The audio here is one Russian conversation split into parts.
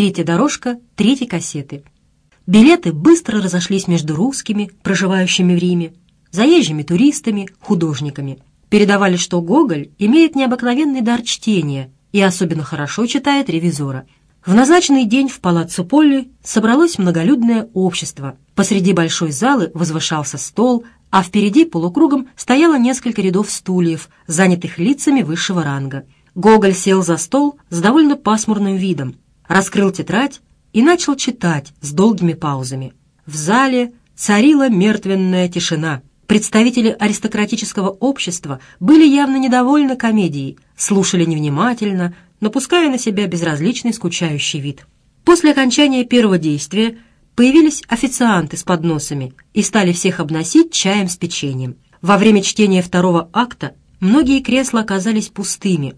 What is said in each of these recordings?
третья дорожка третьей кассеты. Билеты быстро разошлись между русскими, проживающими в Риме, заезжими туристами, художниками. Передавали, что Гоголь имеет необыкновенный дар чтения и особенно хорошо читает ревизора. В назначенный день в палаццо Полли собралось многолюдное общество. Посреди большой залы возвышался стол, а впереди полукругом стояло несколько рядов стульев, занятых лицами высшего ранга. Гоголь сел за стол с довольно пасмурным видом раскрыл тетрадь и начал читать с долгими паузами. В зале царила мертвенная тишина. Представители аристократического общества были явно недовольны комедией, слушали невнимательно, напуская на себя безразличный скучающий вид. После окончания первого действия появились официанты с подносами и стали всех обносить чаем с печеньем. Во время чтения второго акта многие кресла оказались пустыми,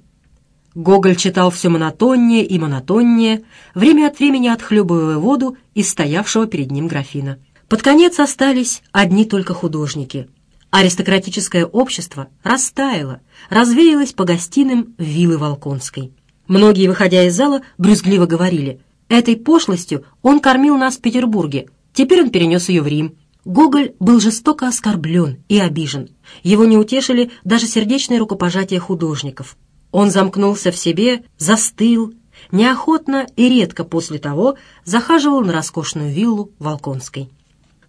Гоголь читал все монотоннее и монотоннее, время от времени отхлебывая воду из стоявшего перед ним графина. Под конец остались одни только художники. Аристократическое общество растаяло, развеялось по гостиным виллы Волконской. Многие, выходя из зала, брюзгливо говорили, «Этой пошлостью он кормил нас в Петербурге, теперь он перенес ее в Рим». Гоголь был жестоко оскорблен и обижен. Его не утешили даже сердечные рукопожатия художников – он замкнулся в себе, застыл, неохотно и редко после того захаживал на роскошную виллу Волконской.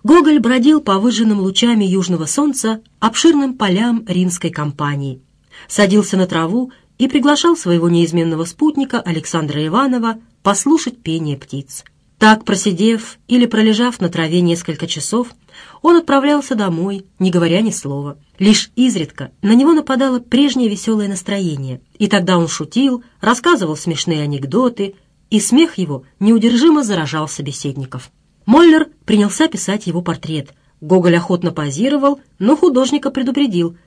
Гоголь бродил по выжженным лучами южного солнца обширным полям римской компании, садился на траву и приглашал своего неизменного спутника Александра Иванова послушать пение птиц. Так, просидев или пролежав на траве несколько часов, он отправлялся домой, не говоря ни слова. Лишь изредка на него нападало прежнее веселое настроение, и тогда он шутил, рассказывал смешные анекдоты, и смех его неудержимо заражал собеседников. Моллер принялся писать его портрет. Гоголь охотно позировал, но художника предупредил.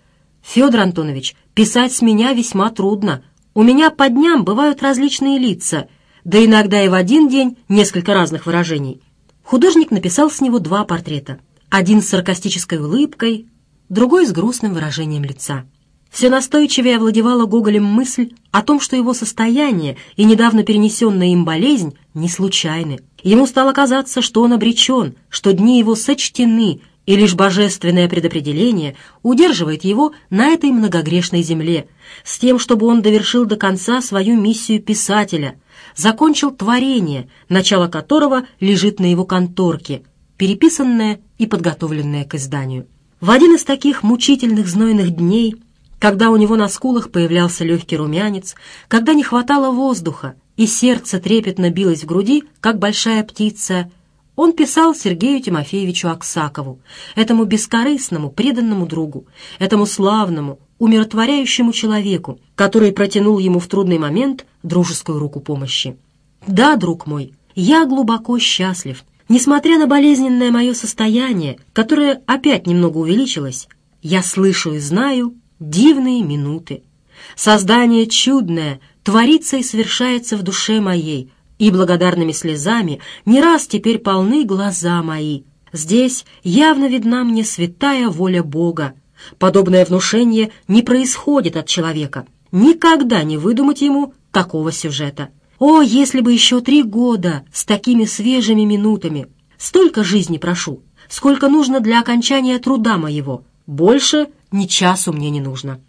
«Федор Антонович, писать с меня весьма трудно. У меня по дням бывают различные лица, да иногда и в один день несколько разных выражений». Художник написал с него два портрета. Один с саркастической улыбкой, другой с грустным выражением лица. Все настойчивее овладевала Гоголем мысль о том, что его состояние и недавно перенесенная им болезнь не случайны. Ему стало казаться, что он обречен, что дни его сочтены, и лишь божественное предопределение удерживает его на этой многогрешной земле, с тем, чтобы он довершил до конца свою миссию писателя, закончил творение, начало которого лежит на его конторке – переписанное и подготовленное к изданию. В один из таких мучительных знойных дней, когда у него на скулах появлялся легкий румянец, когда не хватало воздуха и сердце трепетно билось в груди, как большая птица, он писал Сергею Тимофеевичу Аксакову, этому бескорыстному, преданному другу, этому славному, умиротворяющему человеку, который протянул ему в трудный момент дружескую руку помощи. «Да, друг мой, я глубоко счастлив Несмотря на болезненное мое состояние, которое опять немного увеличилось, я слышу и знаю дивные минуты. Создание чудное творится и совершается в душе моей, и благодарными слезами не раз теперь полны глаза мои. Здесь явно видна мне святая воля Бога. Подобное внушение не происходит от человека. Никогда не выдумать ему такого сюжета. О, если бы еще три года с такими свежими минутами! Столько жизни прошу, сколько нужно для окончания труда моего. Больше ни часу мне не нужно.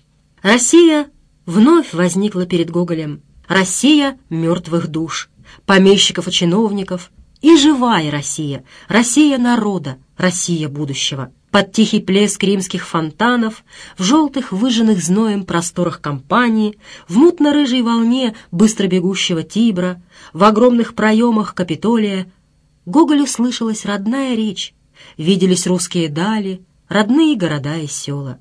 Россия вновь возникла перед Гоголем. Россия мертвых душ, помещиков и чиновников. И живая Россия, Россия народа, Россия будущего под тихий плеск римских фонтанов, в желтых, выжженных зноем просторах компании, в мутно-рыжей волне быстро бегущего Тибра, в огромных проемах Капитолия, Гоголю слышалась родная речь, виделись русские дали, родные города и села.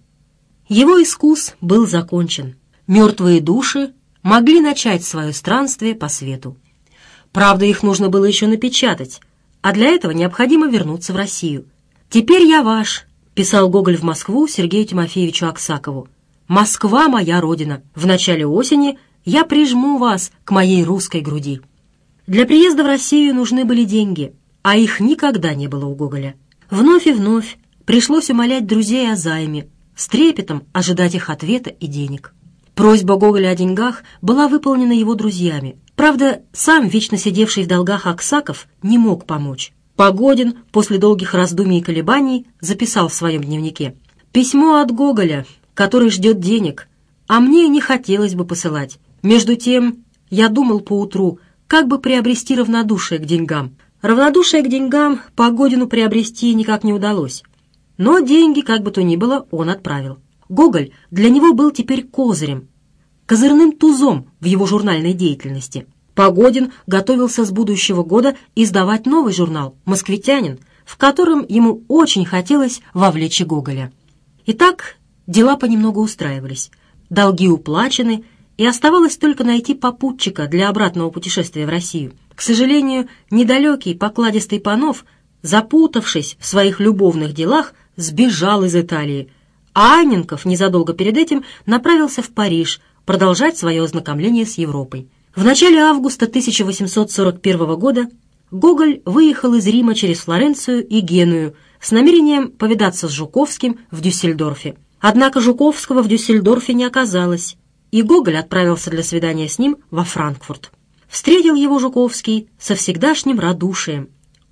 Его искус был закончен. Мертвые души могли начать свое странствие по свету. Правда, их нужно было еще напечатать, а для этого необходимо вернуться в Россию – «Теперь я ваш», — писал Гоголь в Москву Сергею Тимофеевичу Аксакову. «Москва моя родина. В начале осени я прижму вас к моей русской груди». Для приезда в Россию нужны были деньги, а их никогда не было у Гоголя. Вновь и вновь пришлось умолять друзей о займе, с трепетом ожидать их ответа и денег. Просьба Гоголя о деньгах была выполнена его друзьями. Правда, сам вечно сидевший в долгах Аксаков не мог помочь. Погодин после долгих раздумий и колебаний записал в своем дневнике. «Письмо от Гоголя, который ждет денег, а мне не хотелось бы посылать. Между тем, я думал поутру, как бы приобрести равнодушие к деньгам. Равнодушие к деньгам Погодину приобрести никак не удалось. Но деньги, как бы то ни было, он отправил. Гоголь для него был теперь козырем, козырным тузом в его журнальной деятельности – Погодин готовился с будущего года издавать новый журнал «Москвитянин», в котором ему очень хотелось вовлечь и Гоголя. Итак, дела понемногу устраивались. Долги уплачены, и оставалось только найти попутчика для обратного путешествия в Россию. К сожалению, недалекий покладистый Панов, запутавшись в своих любовных делах, сбежал из Италии, а Анненков незадолго перед этим направился в Париж продолжать свое ознакомление с Европой. В начале августа 1841 года Гоголь выехал из Рима через Флоренцию и Геную с намерением повидаться с Жуковским в Дюссельдорфе. Однако Жуковского в Дюссельдорфе не оказалось, и Гоголь отправился для свидания с ним во Франкфурт. Встретил его Жуковский со всегдашним радушием.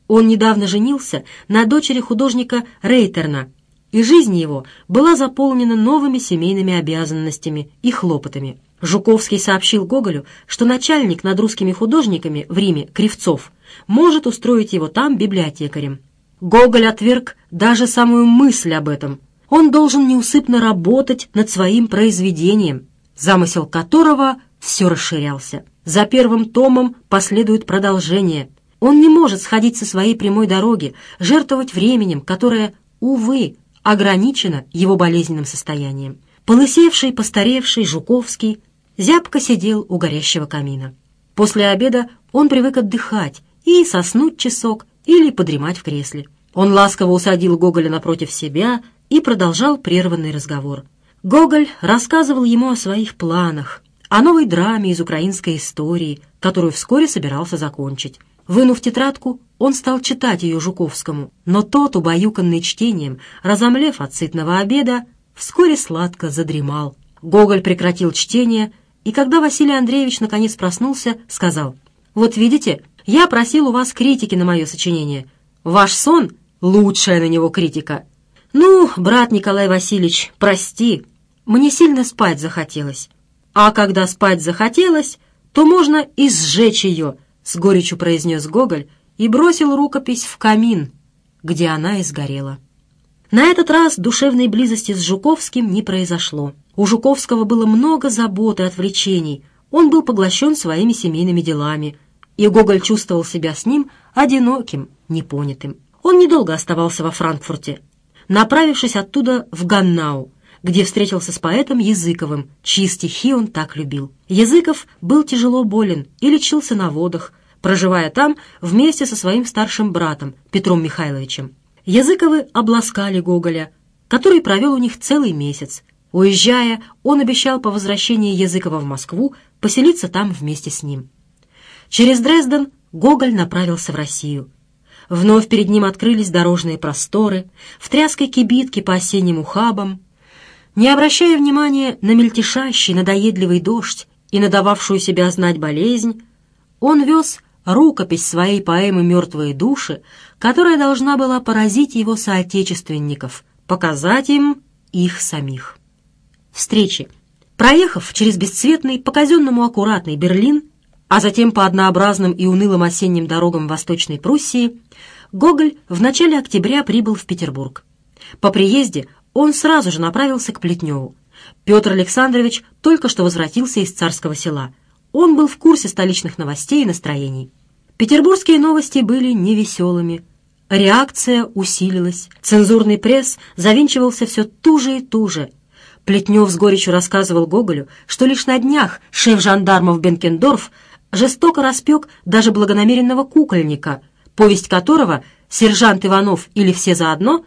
Он недавно женился на дочери художника Рейтерна, и жизнь его была заполнена новыми семейными обязанностями и хлопотами. Жуковский сообщил Гоголю, что начальник над русскими художниками в Риме, Кривцов, может устроить его там библиотекарем. Гоголь отверг даже самую мысль об этом. Он должен неусыпно работать над своим произведением, замысел которого все расширялся. За первым томом последует продолжение. Он не может сходить со своей прямой дороги, жертвовать временем, которое, увы, ограничено его болезненным состоянием. Полысевший, постаревший Жуковский зябко сидел у горящего камина. После обеда он привык отдыхать и соснуть часок или подремать в кресле. Он ласково усадил Гоголя напротив себя и продолжал прерванный разговор. Гоголь рассказывал ему о своих планах, о новой драме из украинской истории, которую вскоре собирался закончить. Вынув тетрадку, он стал читать ее Жуковскому, но тот, убаюканный чтением, разомлев от сытного обеда, вскоре сладко задремал. Гоголь прекратил чтение — и когда Василий Андреевич наконец проснулся, сказал, «Вот видите, я просил у вас критики на мое сочинение. Ваш сон — лучшая на него критика». «Ну, брат Николай Васильевич, прости, мне сильно спать захотелось. А когда спать захотелось, то можно и сжечь ее», — с горечью произнес Гоголь и бросил рукопись в камин, где она и сгорела. На этот раз душевной близости с Жуковским не произошло. У Жуковского было много забот и отвлечений. Он был поглощен своими семейными делами. И Гоголь чувствовал себя с ним одиноким, непонятым. Он недолго оставался во Франкфурте, направившись оттуда в Ганнау, где встретился с поэтом Языковым, чьи стихи он так любил. Языков был тяжело болен и лечился на водах, проживая там вместе со своим старшим братом Петром Михайловичем. Языковы обласкали Гоголя, который провел у них целый месяц, Уезжая, он обещал по возвращении Языкова в Москву поселиться там вместе с ним. Через Дрезден Гоголь направился в Россию. Вновь перед ним открылись дорожные просторы, в тряской кибитке по осенним ухабам. Не обращая внимания на мельтешащий, надоедливый дождь и надававшую себя знать болезнь, он вез рукопись своей поэмы «Мертвые души», которая должна была поразить его соотечественников, показать им их самих встречи. Проехав через бесцветный, показенному аккуратный Берлин, а затем по однообразным и унылым осенним дорогам Восточной Пруссии, Гоголь в начале октября прибыл в Петербург. По приезде он сразу же направился к Плетневу. Петр Александрович только что возвратился из царского села. Он был в курсе столичных новостей и настроений. Петербургские новости были невеселыми. Реакция усилилась. Цензурный пресс завинчивался все туже и туже, Плетнев с горечью рассказывал Гоголю, что лишь на днях шеф жандармов Бенкендорф жестоко распек даже благонамеренного кукольника, повесть которого «Сержант Иванов или все заодно»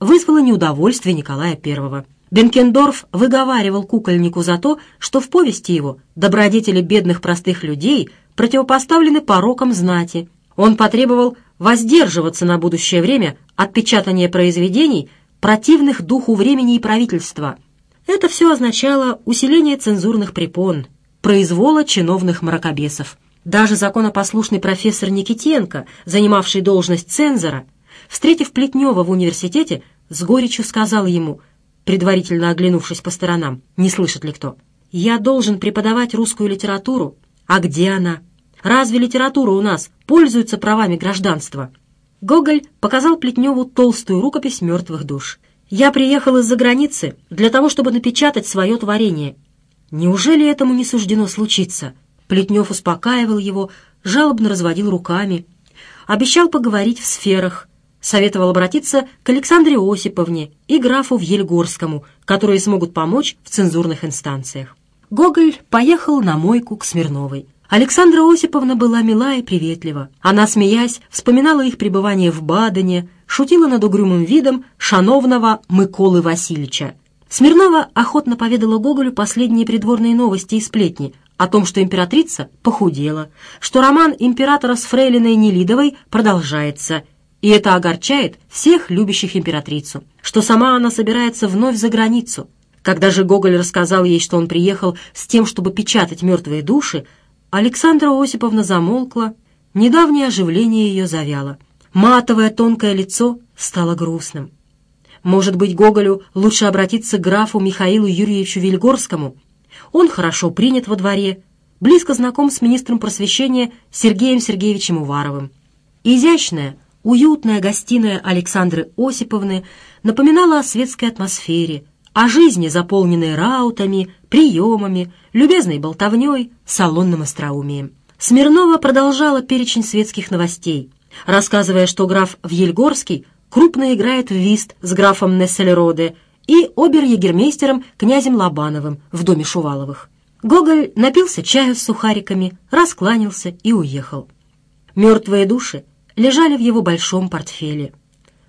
вызвала неудовольствие Николая I. Бенкендорф выговаривал кукольнику за то, что в повести его добродетели бедных простых людей противопоставлены порокам знати. Он потребовал воздерживаться на будущее время от печатания произведений, противных духу времени и правительства – это все означало усиление цензурных препон, произвола чиновных мракобесов. Даже законопослушный профессор Никитенко, занимавший должность цензора, встретив Плетнева в университете, с горечью сказал ему, предварительно оглянувшись по сторонам, не слышит ли кто, «Я должен преподавать русскую литературу. А где она? Разве литература у нас пользуется правами гражданства?» Гоголь показал Плетневу толстую рукопись «Мертвых душ». Я приехал из-за границы для того, чтобы напечатать свое творение. Неужели этому не суждено случиться?» Плетнев успокаивал его, жалобно разводил руками. Обещал поговорить в сферах. Советовал обратиться к Александре Осиповне и графу в Вельгорскому, которые смогут помочь в цензурных инстанциях. Гоголь поехал на мойку к Смирновой. Александра Осиповна была мила и приветлива. Она, смеясь, вспоминала их пребывание в Бадене, шутила над угрюмым видом шановного Миколы Васильевича. Смирнова охотно поведала Гоголю последние придворные новости и сплетни о том, что императрица похудела, что роман императора с фрейлиной Нелидовой продолжается, и это огорчает всех любящих императрицу, что сама она собирается вновь за границу. Когда же Гоголь рассказал ей, что он приехал с тем, чтобы печатать мертвые души, Александра Осиповна замолкла, недавнее оживление ее завяло. Матовое тонкое лицо стало грустным. Может быть, Гоголю лучше обратиться к графу Михаилу Юрьевичу Вильгорскому? Он хорошо принят во дворе, близко знаком с министром просвещения Сергеем Сергеевичем Уваровым. Изящная, уютная гостиная Александры Осиповны напоминала о светской атмосфере, о жизни, заполненной раутами, приемами, любезной болтовней, салонным остроумием. Смирнова продолжала перечень светских новостей, рассказывая, что граф Вьельгорский крупно играет в вист с графом Несселероде и обер-егермейстером князем Лобановым в доме Шуваловых. Гоголь напился чаю с сухариками, раскланился и уехал. Мертвые души лежали в его большом портфеле.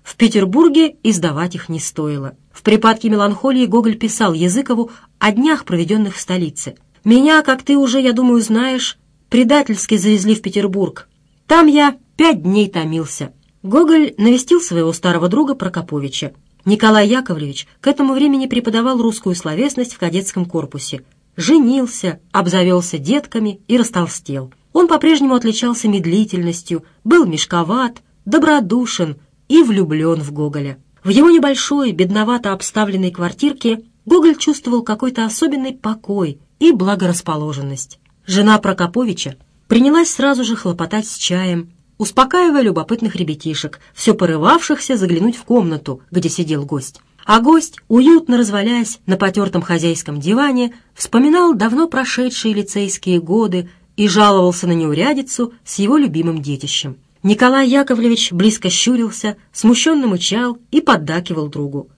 В Петербурге издавать их не стоило. В припадке меланхолии Гоголь писал Языкову о днях, проведенных в столице. «Меня, как ты уже, я думаю, знаешь, предательски завезли в Петербург. Там я пять дней томился». Гоголь навестил своего старого друга Прокоповича. Николай Яковлевич к этому времени преподавал русскую словесность в кадетском корпусе. Женился, обзавелся детками и растолстел. Он по-прежнему отличался медлительностью, был мешковат, добродушен и влюблен в Гоголя. В его небольшой, бедновато обставленной квартирке Гоголь чувствовал какой-то особенный покой и благорасположенность. Жена Прокоповича принялась сразу же хлопотать с чаем, успокаивая любопытных ребятишек, все порывавшихся заглянуть в комнату, где сидел гость. А гость, уютно развалясь на потертом хозяйском диване, вспоминал давно прошедшие лицейские годы и жаловался на неурядицу с его любимым детищем. Николай Яковлевич близко щурился, смущенно мычал и поддакивал другу.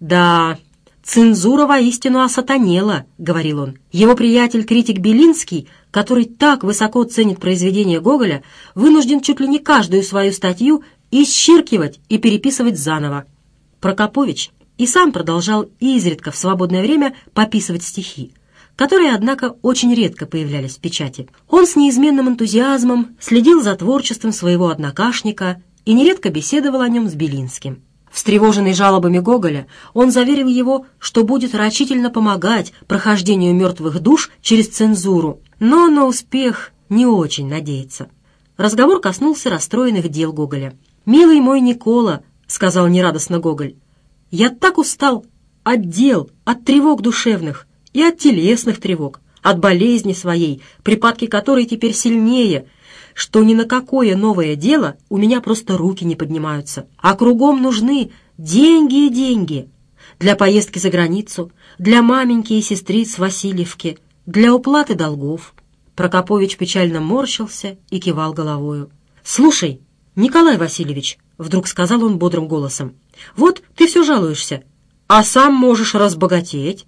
«Да, цензура воистину осатанела», — говорил он. «Его приятель-критик Белинский, который так высоко ценит произведения Гоголя, вынужден чуть ли не каждую свою статью исчеркивать и переписывать заново». Прокопович и сам продолжал изредка в свободное время пописывать стихи, которые, однако, очень редко появлялись в печати. Он с неизменным энтузиазмом следил за творчеством своего однокашника и нередко беседовал о нем с Белинским. Встревоженный жалобами Гоголя, он заверил его, что будет рачительно помогать прохождению мертвых душ через цензуру, но на успех не очень надеется. Разговор коснулся расстроенных дел Гоголя. «Милый мой Никола», — сказал нерадостно Гоголь, — «я так устал от дел, от тревог душевных и от телесных тревог, от болезни своей, припадки которой теперь сильнее, что ни на какое новое дело у меня просто руки не поднимаются. А кругом нужны деньги и деньги. Для поездки за границу, для маменьки и сестриц Васильевки, для уплаты долгов. Прокопович печально морщился и кивал головою. «Слушай, Николай Васильевич», — вдруг сказал он бодрым голосом, — «вот ты все жалуешься, а сам можешь разбогатеть,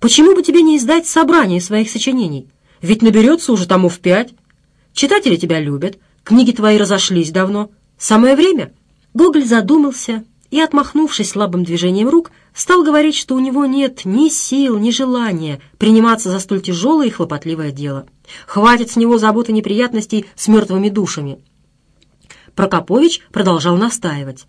Почему бы тебе не издать собрание своих сочинений? Ведь наберется уже тому в пять. Читатели тебя любят, книги твои разошлись давно. Самое время». Гоголь задумался и, отмахнувшись слабым движением рук, стал говорить, что у него нет ни сил, ни желания приниматься за столь тяжелое и хлопотливое дело. Хватит с него заботы неприятностей с мертвыми душами. Прокопович продолжал настаивать.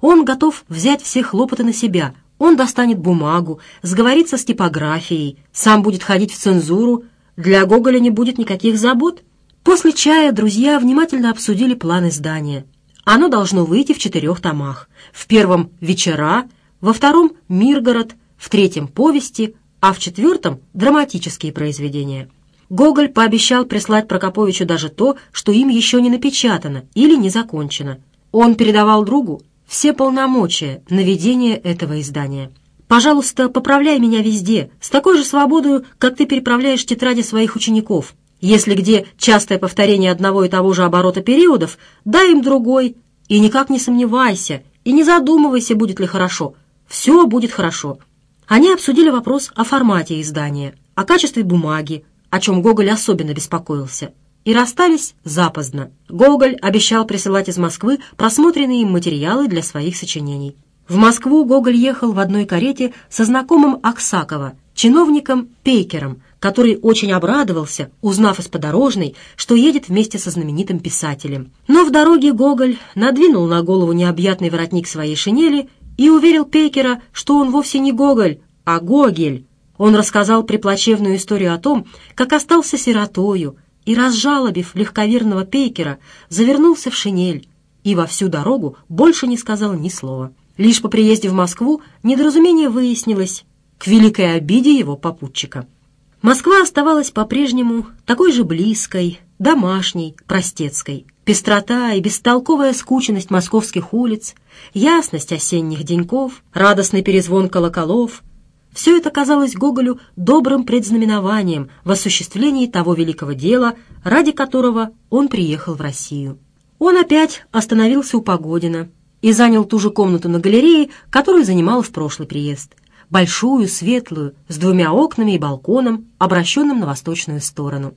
Он готов взять все хлопоты на себя, он достанет бумагу, сговорится с типографией, сам будет ходить в цензуру. Для Гоголя не будет никаких забот. После чая друзья внимательно обсудили план издания. Оно должно выйти в четырех томах. В первом «Вечера», во втором «Миргород», в третьем «Повести», а в четвертом «Драматические произведения». Гоголь пообещал прислать Прокоповичу даже то, что им еще не напечатано или не закончено. Он передавал другу все полномочия на ведение этого издания. Пожалуйста, поправляй меня везде, с такой же свободою, как ты переправляешь тетради своих учеников. Если где частое повторение одного и того же оборота периодов, дай им другой, и никак не сомневайся, и не задумывайся, будет ли хорошо. Все будет хорошо. Они обсудили вопрос о формате издания, о качестве бумаги, о чем Гоголь особенно беспокоился и расстались запоздно. Гоголь обещал присылать из Москвы просмотренные им материалы для своих сочинений. В Москву Гоголь ехал в одной карете со знакомым Аксакова, чиновником Пейкером, который очень обрадовался, узнав из подорожной, что едет вместе со знаменитым писателем. Но в дороге Гоголь надвинул на голову необъятный воротник своей шинели и уверил Пейкера, что он вовсе не Гоголь, а Гогель. Он рассказал приплачевную историю о том, как остался сиротою, и, разжалобив легковерного пейкера, завернулся в шинель и во всю дорогу больше не сказал ни слова. Лишь по приезде в Москву недоразумение выяснилось к великой обиде его попутчика. Москва оставалась по-прежнему такой же близкой, домашней, простецкой. Пестрота и бестолковая скученность московских улиц, ясность осенних деньков, радостный перезвон колоколов, все это казалось Гоголю добрым предзнаменованием в осуществлении того великого дела, ради которого он приехал в Россию. Он опять остановился у Погодина и занял ту же комнату на галерее, которую занимал в прошлый приезд. Большую, светлую, с двумя окнами и балконом, обращенным на восточную сторону.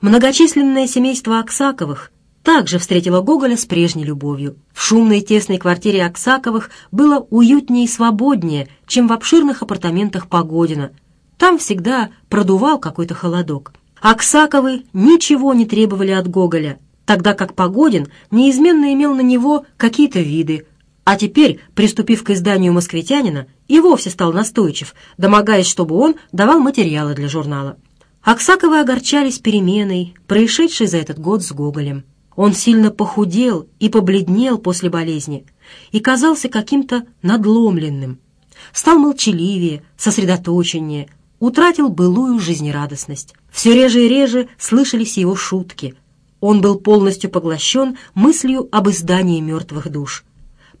Многочисленное семейство Аксаковых также встретила Гоголя с прежней любовью. В шумной тесной квартире Аксаковых было уютнее и свободнее, чем в обширных апартаментах Погодина. Там всегда продувал какой-то холодок. Аксаковы ничего не требовали от Гоголя, тогда как Погодин неизменно имел на него какие-то виды, а теперь, приступив к изданию «Москвитянина», и вовсе стал настойчив, домогаясь, чтобы он давал материалы для журнала. Аксаковы огорчались переменой, происшедшей за этот год с Гоголем. Он сильно похудел и побледнел после болезни и казался каким-то надломленным. Стал молчаливее, сосредоточеннее, утратил былую жизнерадостность. Все реже и реже слышались его шутки. Он был полностью поглощен мыслью об издании мертвых душ.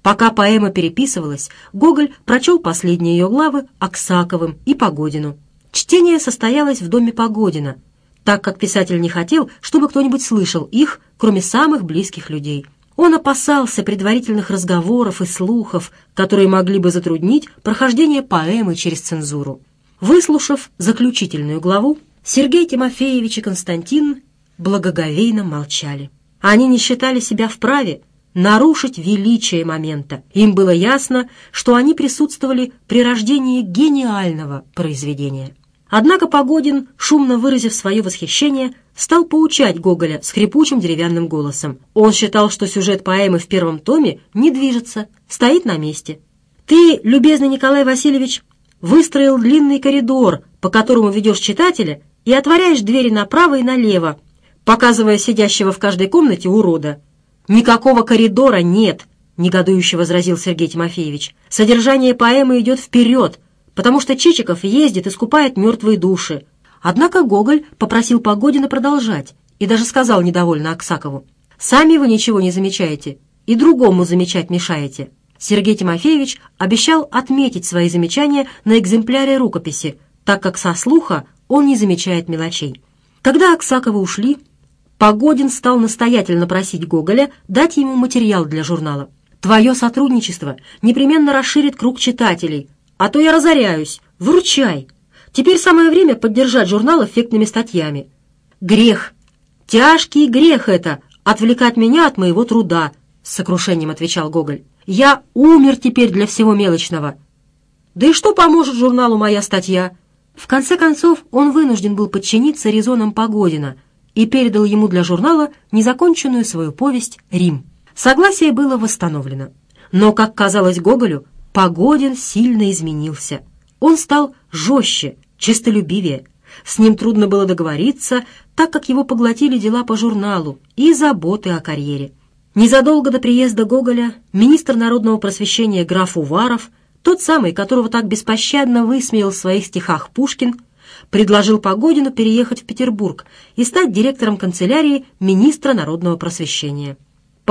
Пока поэма переписывалась, Гоголь прочел последние ее главы Аксаковым и Погодину. Чтение состоялось в доме Погодина – так как писатель не хотел, чтобы кто-нибудь слышал их, кроме самых близких людей. Он опасался предварительных разговоров и слухов, которые могли бы затруднить прохождение поэмы через цензуру. Выслушав заключительную главу, Сергей Тимофеевич и Константин благоговейно молчали. Они не считали себя вправе нарушить величие момента. Им было ясно, что они присутствовали при рождении гениального произведения. Однако Погодин, шумно выразив свое восхищение, стал поучать Гоголя скрипучим деревянным голосом. Он считал, что сюжет поэмы в первом томе не движется, стоит на месте. «Ты, любезный Николай Васильевич, выстроил длинный коридор, по которому ведешь читателя и отворяешь двери направо и налево, показывая сидящего в каждой комнате урода. Никакого коридора нет», — негодующе возразил Сергей Тимофеевич. «Содержание поэмы идет вперед, потому что Чичиков ездит и скупает мертвые души. Однако Гоголь попросил Погодина продолжать и даже сказал недовольно Аксакову, «Сами вы ничего не замечаете и другому замечать мешаете». Сергей Тимофеевич обещал отметить свои замечания на экземпляре рукописи, так как со слуха он не замечает мелочей. Когда Аксаковы ушли, Погодин стал настоятельно просить Гоголя дать ему материал для журнала. «Твое сотрудничество непременно расширит круг читателей», а то я разоряюсь. Выручай. Теперь самое время поддержать журнал эффектными статьями. Грех. Тяжкий грех это — отвлекать меня от моего труда, — с сокрушением отвечал Гоголь. Я умер теперь для всего мелочного. Да и что поможет журналу моя статья? В конце концов, он вынужден был подчиниться резонам Погодина и передал ему для журнала незаконченную свою повесть «Рим». Согласие было восстановлено. Но, как казалось Гоголю, Погодин сильно изменился. Он стал жестче, честолюбивее. С ним трудно было договориться, так как его поглотили дела по журналу и заботы о карьере. Незадолго до приезда Гоголя министр народного просвещения граф Уваров, тот самый, которого так беспощадно высмеял в своих стихах Пушкин, предложил Погодину переехать в Петербург и стать директором канцелярии министра народного просвещения.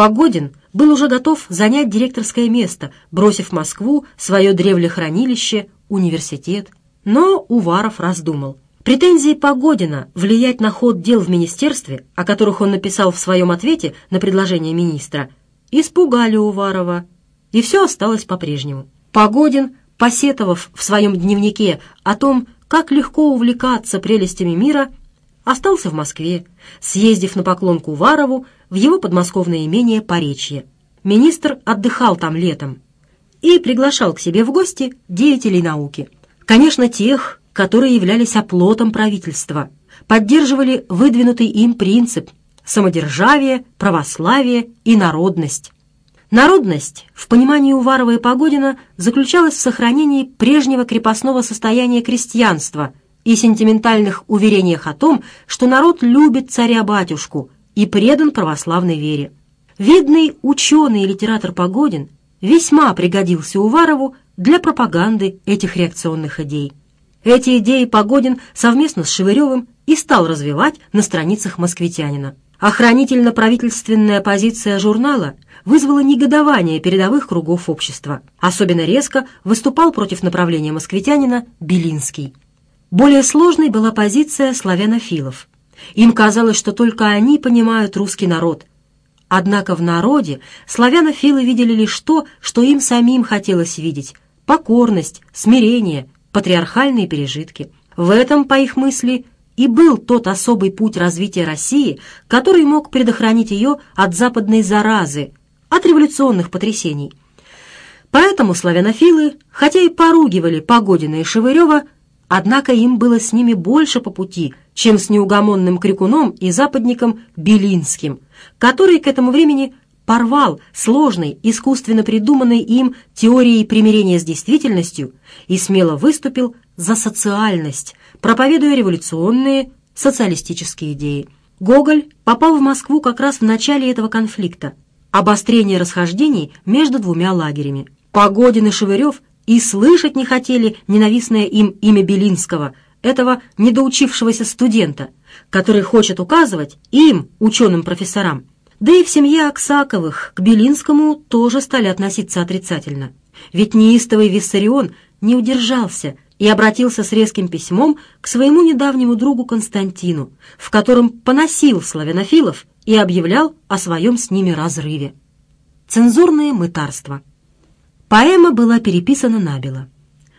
Погодин был уже готов занять директорское место, бросив в Москву, свое древлехранилище, университет. Но Уваров раздумал. Претензии Погодина влиять на ход дел в министерстве, о которых он написал в своем ответе на предложение министра, испугали Уварова, и все осталось по-прежнему. Погодин, посетовав в своем дневнике о том, как легко увлекаться прелестями мира, остался в Москве. Съездив на поклон к Уварову, в его подмосковное имение Поречье. Министр отдыхал там летом и приглашал к себе в гости деятелей науки. Конечно, тех, которые являлись оплотом правительства, поддерживали выдвинутый им принцип самодержавие, православие и народность. Народность, в понимании Уварова и Погодина, заключалась в сохранении прежнего крепостного состояния крестьянства и сентиментальных уверениях о том, что народ любит царя-батюшку – и предан православной вере. Видный ученый и литератор Погодин весьма пригодился Уварову для пропаганды этих реакционных идей. Эти идеи Погодин совместно с Шевыревым и стал развивать на страницах «Москвитянина». Охранительно-правительственная позиция журнала вызвала негодование передовых кругов общества. Особенно резко выступал против направления москвитянина Белинский. Более сложной была позиция славянофилов – им казалось, что только они понимают русский народ. Однако в народе славянофилы видели лишь то, что им самим хотелось видеть – покорность, смирение, патриархальные пережитки. В этом, по их мысли, и был тот особый путь развития России, который мог предохранить ее от западной заразы, от революционных потрясений. Поэтому славянофилы, хотя и поругивали Погодина и Шевырева, Однако им было с ними больше по пути, чем с неугомонным крикуном и западником Белинским, который к этому времени порвал сложной, искусственно придуманной им теорией примирения с действительностью и смело выступил за социальность, проповедуя революционные социалистические идеи. Гоголь попал в Москву как раз в начале этого конфликта, обострение расхождений между двумя лагерями. Погодин и Шевырев и слышать не хотели ненавистное им имя Белинского, этого недоучившегося студента, который хочет указывать им, ученым-профессорам. Да и в семье Аксаковых к Белинскому тоже стали относиться отрицательно. Ведь неистовый Виссарион не удержался и обратился с резким письмом к своему недавнему другу Константину, в котором поносил славянофилов и объявлял о своем с ними разрыве. Цензурное мытарство – Поэма была переписана набело.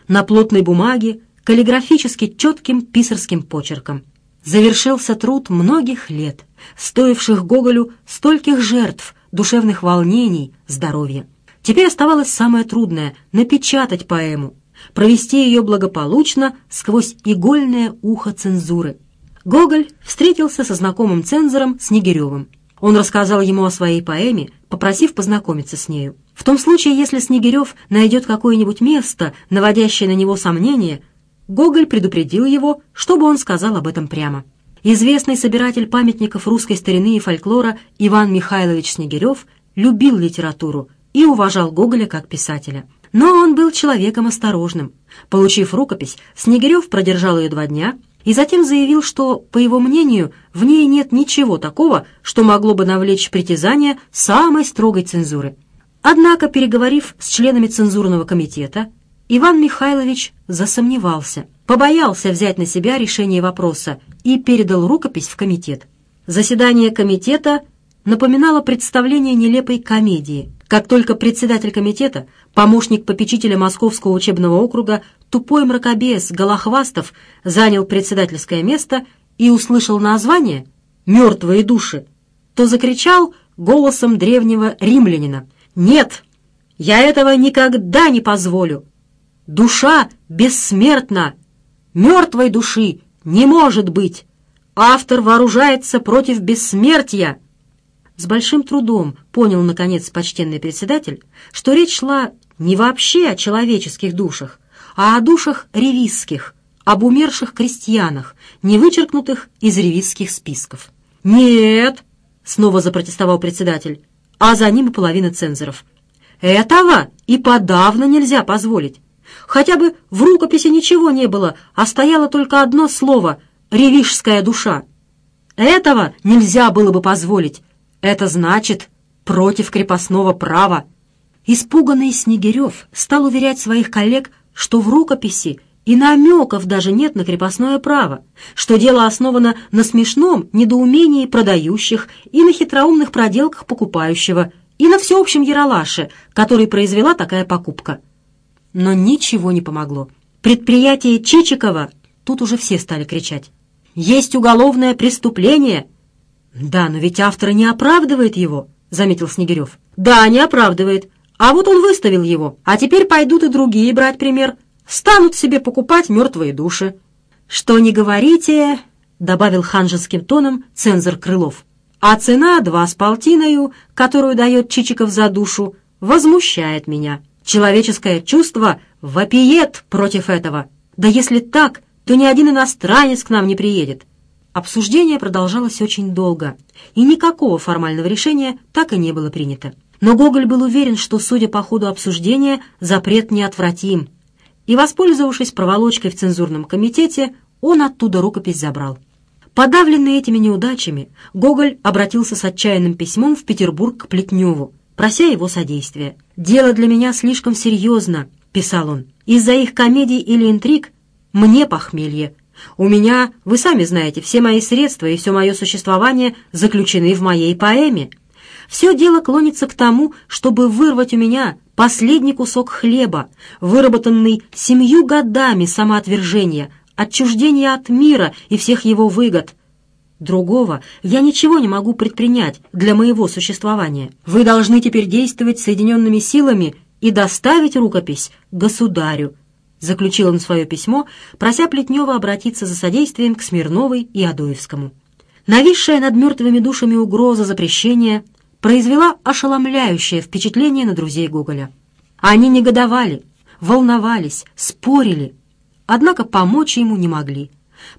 На плотной бумаге, каллиграфически четким писарским почерком. Завершился труд многих лет, стоивших Гоголю стольких жертв, душевных волнений, здоровья. Теперь оставалось самое трудное — напечатать поэму, провести ее благополучно сквозь игольное ухо цензуры. Гоголь встретился со знакомым цензором Снегиревым — он рассказал ему о своей поэме, попросив познакомиться с нею. В том случае, если Снегирев найдет какое-нибудь место, наводящее на него сомнения, Гоголь предупредил его, чтобы он сказал об этом прямо. Известный собиратель памятников русской старины и фольклора Иван Михайлович Снегирев любил литературу и уважал Гоголя как писателя. Но он был человеком осторожным. Получив рукопись, Снегирев продержал ее два дня – и затем заявил, что, по его мнению, в ней нет ничего такого, что могло бы навлечь притязание самой строгой цензуры. Однако, переговорив с членами цензурного комитета, Иван Михайлович засомневался, побоялся взять на себя решение вопроса и передал рукопись в комитет. Заседание комитета напоминало представление нелепой комедии. Как только председатель комитета, помощник попечителя Московского учебного округа тупой мракобес Голохвастов занял председательское место и услышал название «Мертвые души», то закричал голосом древнего римлянина «Нет, я этого никогда не позволю! Душа бессмертна! Мертвой души не может быть! Автор вооружается против бессмертия!» С большим трудом понял, наконец, почтенный председатель, что речь шла не вообще о человеческих душах, а о душах ревизских, об умерших крестьянах, не вычеркнутых из ревизских списков. «Нет!» — снова запротестовал председатель, а за ним и половина цензоров. «Этого и подавно нельзя позволить. Хотя бы в рукописи ничего не было, а стояло только одно слово — «ревишская душа». Этого нельзя было бы позволить. Это значит против крепостного права. Испуганный Снегирев стал уверять своих коллег что в рукописи и намеков даже нет на крепостное право, что дело основано на смешном недоумении продающих и на хитроумных проделках покупающего, и на всеобщем яралаше, который произвела такая покупка. Но ничего не помогло. Предприятие Чичикова, тут уже все стали кричать. «Есть уголовное преступление!» «Да, но ведь автор не оправдывает его», — заметил Снегирев. «Да, не оправдывает, а вот он выставил его, а теперь пойдут и другие брать пример. Станут себе покупать мертвые души». «Что не говорите», — добавил ханжеским тоном цензор Крылов. «А цена два с полтиною, которую дает Чичиков за душу, возмущает меня. Человеческое чувство вопиет против этого. Да если так, то ни один иностранец к нам не приедет». Обсуждение продолжалось очень долго, и никакого формального решения так и не было принято но Гоголь был уверен, что, судя по ходу обсуждения, запрет неотвратим. И, воспользовавшись проволочкой в цензурном комитете, он оттуда рукопись забрал. Подавленный этими неудачами, Гоголь обратился с отчаянным письмом в Петербург к Плетневу, прося его содействия. «Дело для меня слишком серьезно», — писал он. «Из-за их комедий или интриг мне похмелье. У меня, вы сами знаете, все мои средства и все мое существование заключены в моей поэме». Все дело клонится к тому, чтобы вырвать у меня последний кусок хлеба, выработанный семью годами самоотвержения, отчуждения от мира и всех его выгод. Другого я ничего не могу предпринять для моего существования. Вы должны теперь действовать соединенными силами и доставить рукопись государю», заключил он свое письмо, прося Плетнева обратиться за содействием к Смирновой и Адоевскому. Нависшая над мертвыми душами угроза запрещения произвела ошеломляющее впечатление на друзей Гоголя. Они негодовали, волновались, спорили, однако помочь ему не могли.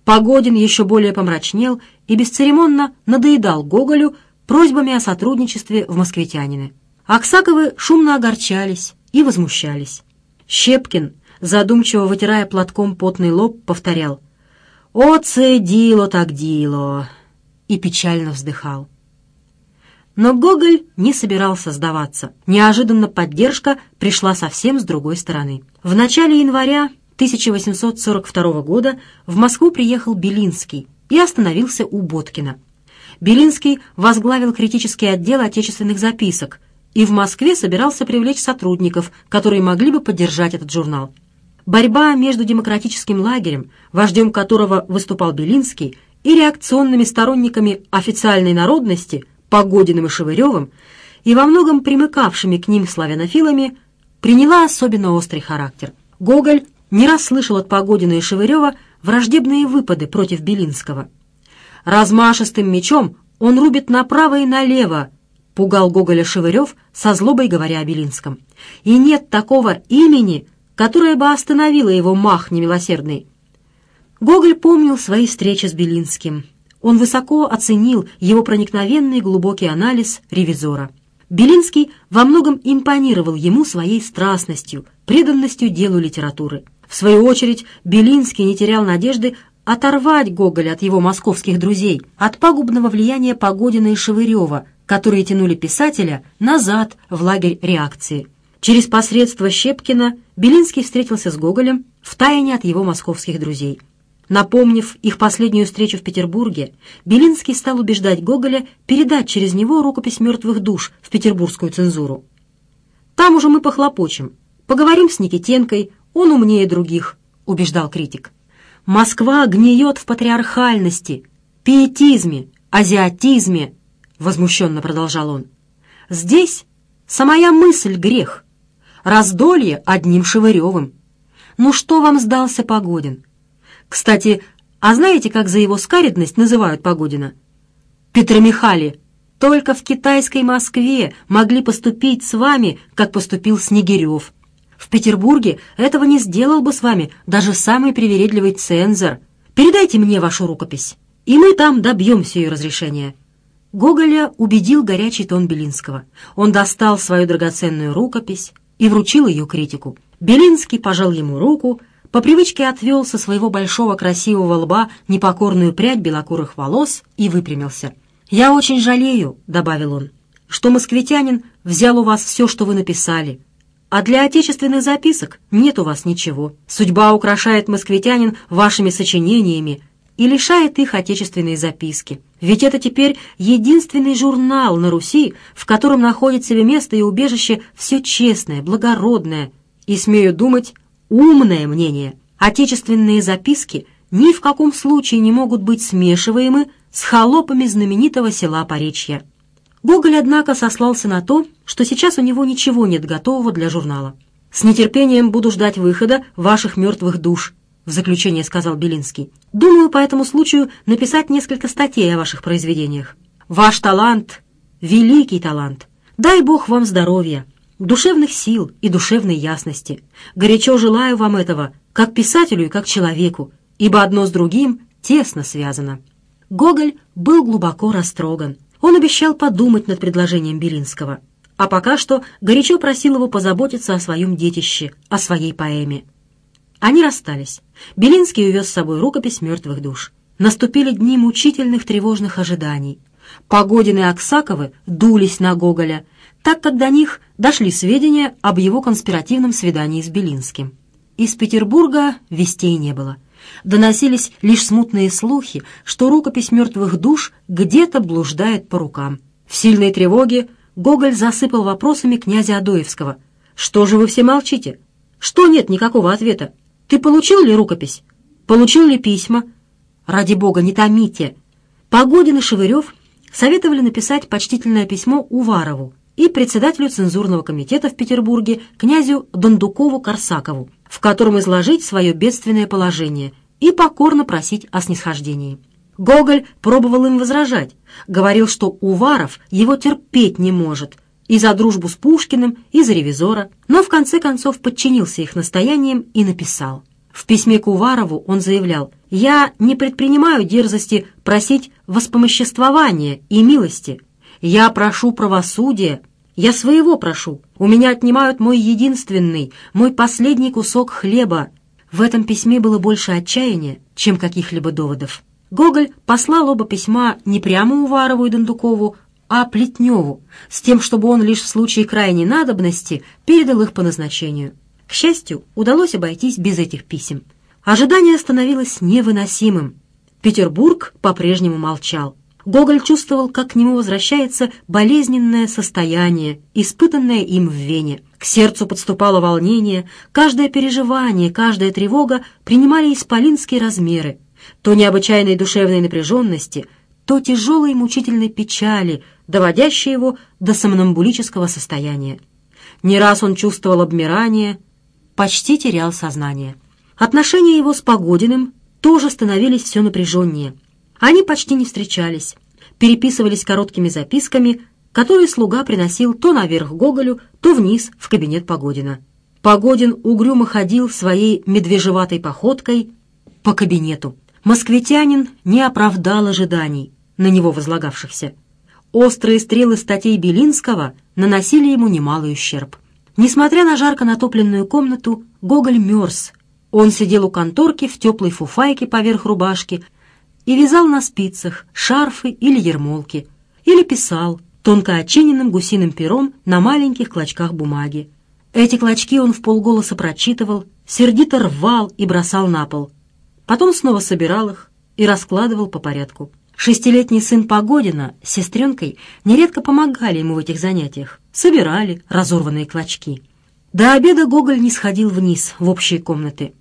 Погодин еще более помрачнел и бесцеремонно надоедал Гоголю просьбами о сотрудничестве в «Москвитянине». Аксаковы шумно огорчались и возмущались. Щепкин, задумчиво вытирая платком потный лоб, повторял «Оце дило так дило» и печально вздыхал. Но Гоголь не собирался сдаваться. Неожиданно поддержка пришла совсем с другой стороны. В начале января 1842 года в Москву приехал Белинский и остановился у Боткина. Белинский возглавил критический отдел отечественных записок и в Москве собирался привлечь сотрудников, которые могли бы поддержать этот журнал. Борьба между демократическим лагерем, вождем которого выступал Белинский, и реакционными сторонниками официальной народности – Погодиным и Шевыревым и во многом примыкавшими к ним славянофилами, приняла особенно острый характер. Гоголь не раз слышал от Погодина и Шевырева враждебные выпады против Белинского. «Размашистым мечом он рубит направо и налево», — пугал Гоголя Шевырев со злобой, говоря о Белинском. «И нет такого имени, которое бы остановило его мах немилосердный». Гоголь помнил свои встречи с Белинским, он высоко оценил его проникновенный глубокий анализ ревизора. Белинский во многом импонировал ему своей страстностью, преданностью делу литературы. В свою очередь, Белинский не терял надежды оторвать Гоголя от его московских друзей, от пагубного влияния Погодина и Шевырева, которые тянули писателя назад в лагерь реакции. Через посредство Щепкина Белинский встретился с Гоголем втайне от его московских друзей. Напомнив их последнюю встречу в Петербурге, Белинский стал убеждать Гоголя передать через него рукопись «Мертвых душ» в петербургскую цензуру. «Там уже мы похлопочем. Поговорим с Никитенкой, он умнее других», — убеждал критик. «Москва гниет в патриархальности, пиетизме, азиатизме», — возмущенно продолжал он. «Здесь самая мысль — грех, раздолье одним Шевыревым. Ну что вам сдался Погодин?» Кстати, а знаете, как за его скаридность называют Погодина? Петромихали. Только в китайской Москве могли поступить с вами, как поступил Снегирев. В Петербурге этого не сделал бы с вами даже самый привередливый цензор. Передайте мне вашу рукопись, и мы там добьемся ее разрешения». Гоголя убедил горячий тон Белинского. Он достал свою драгоценную рукопись и вручил ее критику. Белинский пожал ему руку по привычке отвел со своего большого красивого лба непокорную прядь белокурых волос и выпрямился. «Я очень жалею», — добавил он, — «что москвитянин взял у вас все, что вы написали, а для отечественных записок нет у вас ничего. Судьба украшает москвитянин вашими сочинениями и лишает их отечественной записки. Ведь это теперь единственный журнал на Руси, в котором находит себе место и убежище все честное, благородное и, смею думать, Умное мнение, отечественные записки ни в каком случае не могут быть смешиваемы с холопами знаменитого села Поречья. Гоголь, однако, сослался на то, что сейчас у него ничего нет готового для журнала. «С нетерпением буду ждать выхода ваших мертвых душ», — в заключение сказал Белинский. «Думаю, по этому случаю написать несколько статей о ваших произведениях. Ваш талант — великий талант. Дай бог вам здоровья душевных сил и душевной ясности. Горячо желаю вам этого, как писателю и как человеку, ибо одно с другим тесно связано». Гоголь был глубоко растроган. Он обещал подумать над предложением Белинского, а пока что горячо просил его позаботиться о своем детище, о своей поэме. Они расстались. Белинский увез с собой рукопись «Мертвых душ». Наступили дни мучительных тревожных ожиданий. Погодины и Аксаковы дулись на Гоголя – так как до них дошли сведения об его конспиративном свидании с Белинским. Из Петербурга вестей не было. Доносились лишь смутные слухи, что рукопись «Мертвых душ» где-то блуждает по рукам. В сильной тревоге Гоголь засыпал вопросами князя Адоевского. «Что же вы все молчите? Что нет никакого ответа? Ты получил ли рукопись? Получил ли письма? Ради бога, не томите!» Погодин и Шевырев советовали написать почтительное письмо Уварову, и председателю цензурного комитета в Петербурге князю Дондукову-Корсакову, в котором изложить свое бедственное положение и покорно просить о снисхождении. Гоголь пробовал им возражать, говорил, что Уваров его терпеть не может и за дружбу с Пушкиным, и за ревизора, но в конце концов подчинился их настояниям и написал. В письме к Уварову он заявлял, «Я не предпринимаю дерзости просить воспомоществования и милости, я прошу правосудия, я своего прошу. У меня отнимают мой единственный, мой последний кусок хлеба. В этом письме было больше отчаяния, чем каких-либо доводов. Гоголь послал оба письма не прямо Уварову и Дондукову, а Плетневу, с тем, чтобы он лишь в случае крайней надобности передал их по назначению. К счастью, удалось обойтись без этих писем. Ожидание становилось невыносимым. Петербург по-прежнему молчал. Гоголь чувствовал, как к нему возвращается болезненное состояние, испытанное им в Вене. К сердцу подступало волнение, каждое переживание, каждая тревога принимали исполинские размеры. То необычайной душевной напряженности, то тяжелой мучительной печали, доводящей его до сомнамбулического состояния. Не раз он чувствовал обмирание, почти терял сознание. Отношения его с Погодиным тоже становились все напряженнее – они почти не встречались, переписывались короткими записками, которые слуга приносил то наверх Гоголю, то вниз в кабинет Погодина. Погодин угрюмо ходил своей медвежеватой походкой по кабинету. Москвитянин не оправдал ожиданий, на него возлагавшихся. Острые стрелы статей Белинского наносили ему немалый ущерб. Несмотря на жарко натопленную комнату, Гоголь мерз. Он сидел у конторки в теплой фуфайке поверх рубашки и вязал на спицах шарфы или ермолки, или писал тонко очиненным гусиным пером на маленьких клочках бумаги. Эти клочки он в полголоса прочитывал, сердито рвал и бросал на пол. Потом снова собирал их и раскладывал по порядку. Шестилетний сын Погодина с сестренкой нередко помогали ему в этих занятиях, собирали разорванные клочки. До обеда Гоголь не сходил вниз в общие комнаты.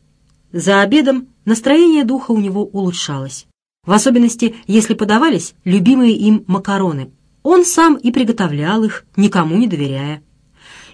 За обедом настроение духа у него улучшалось в особенности, если подавались любимые им макароны. Он сам и приготовлял их, никому не доверяя.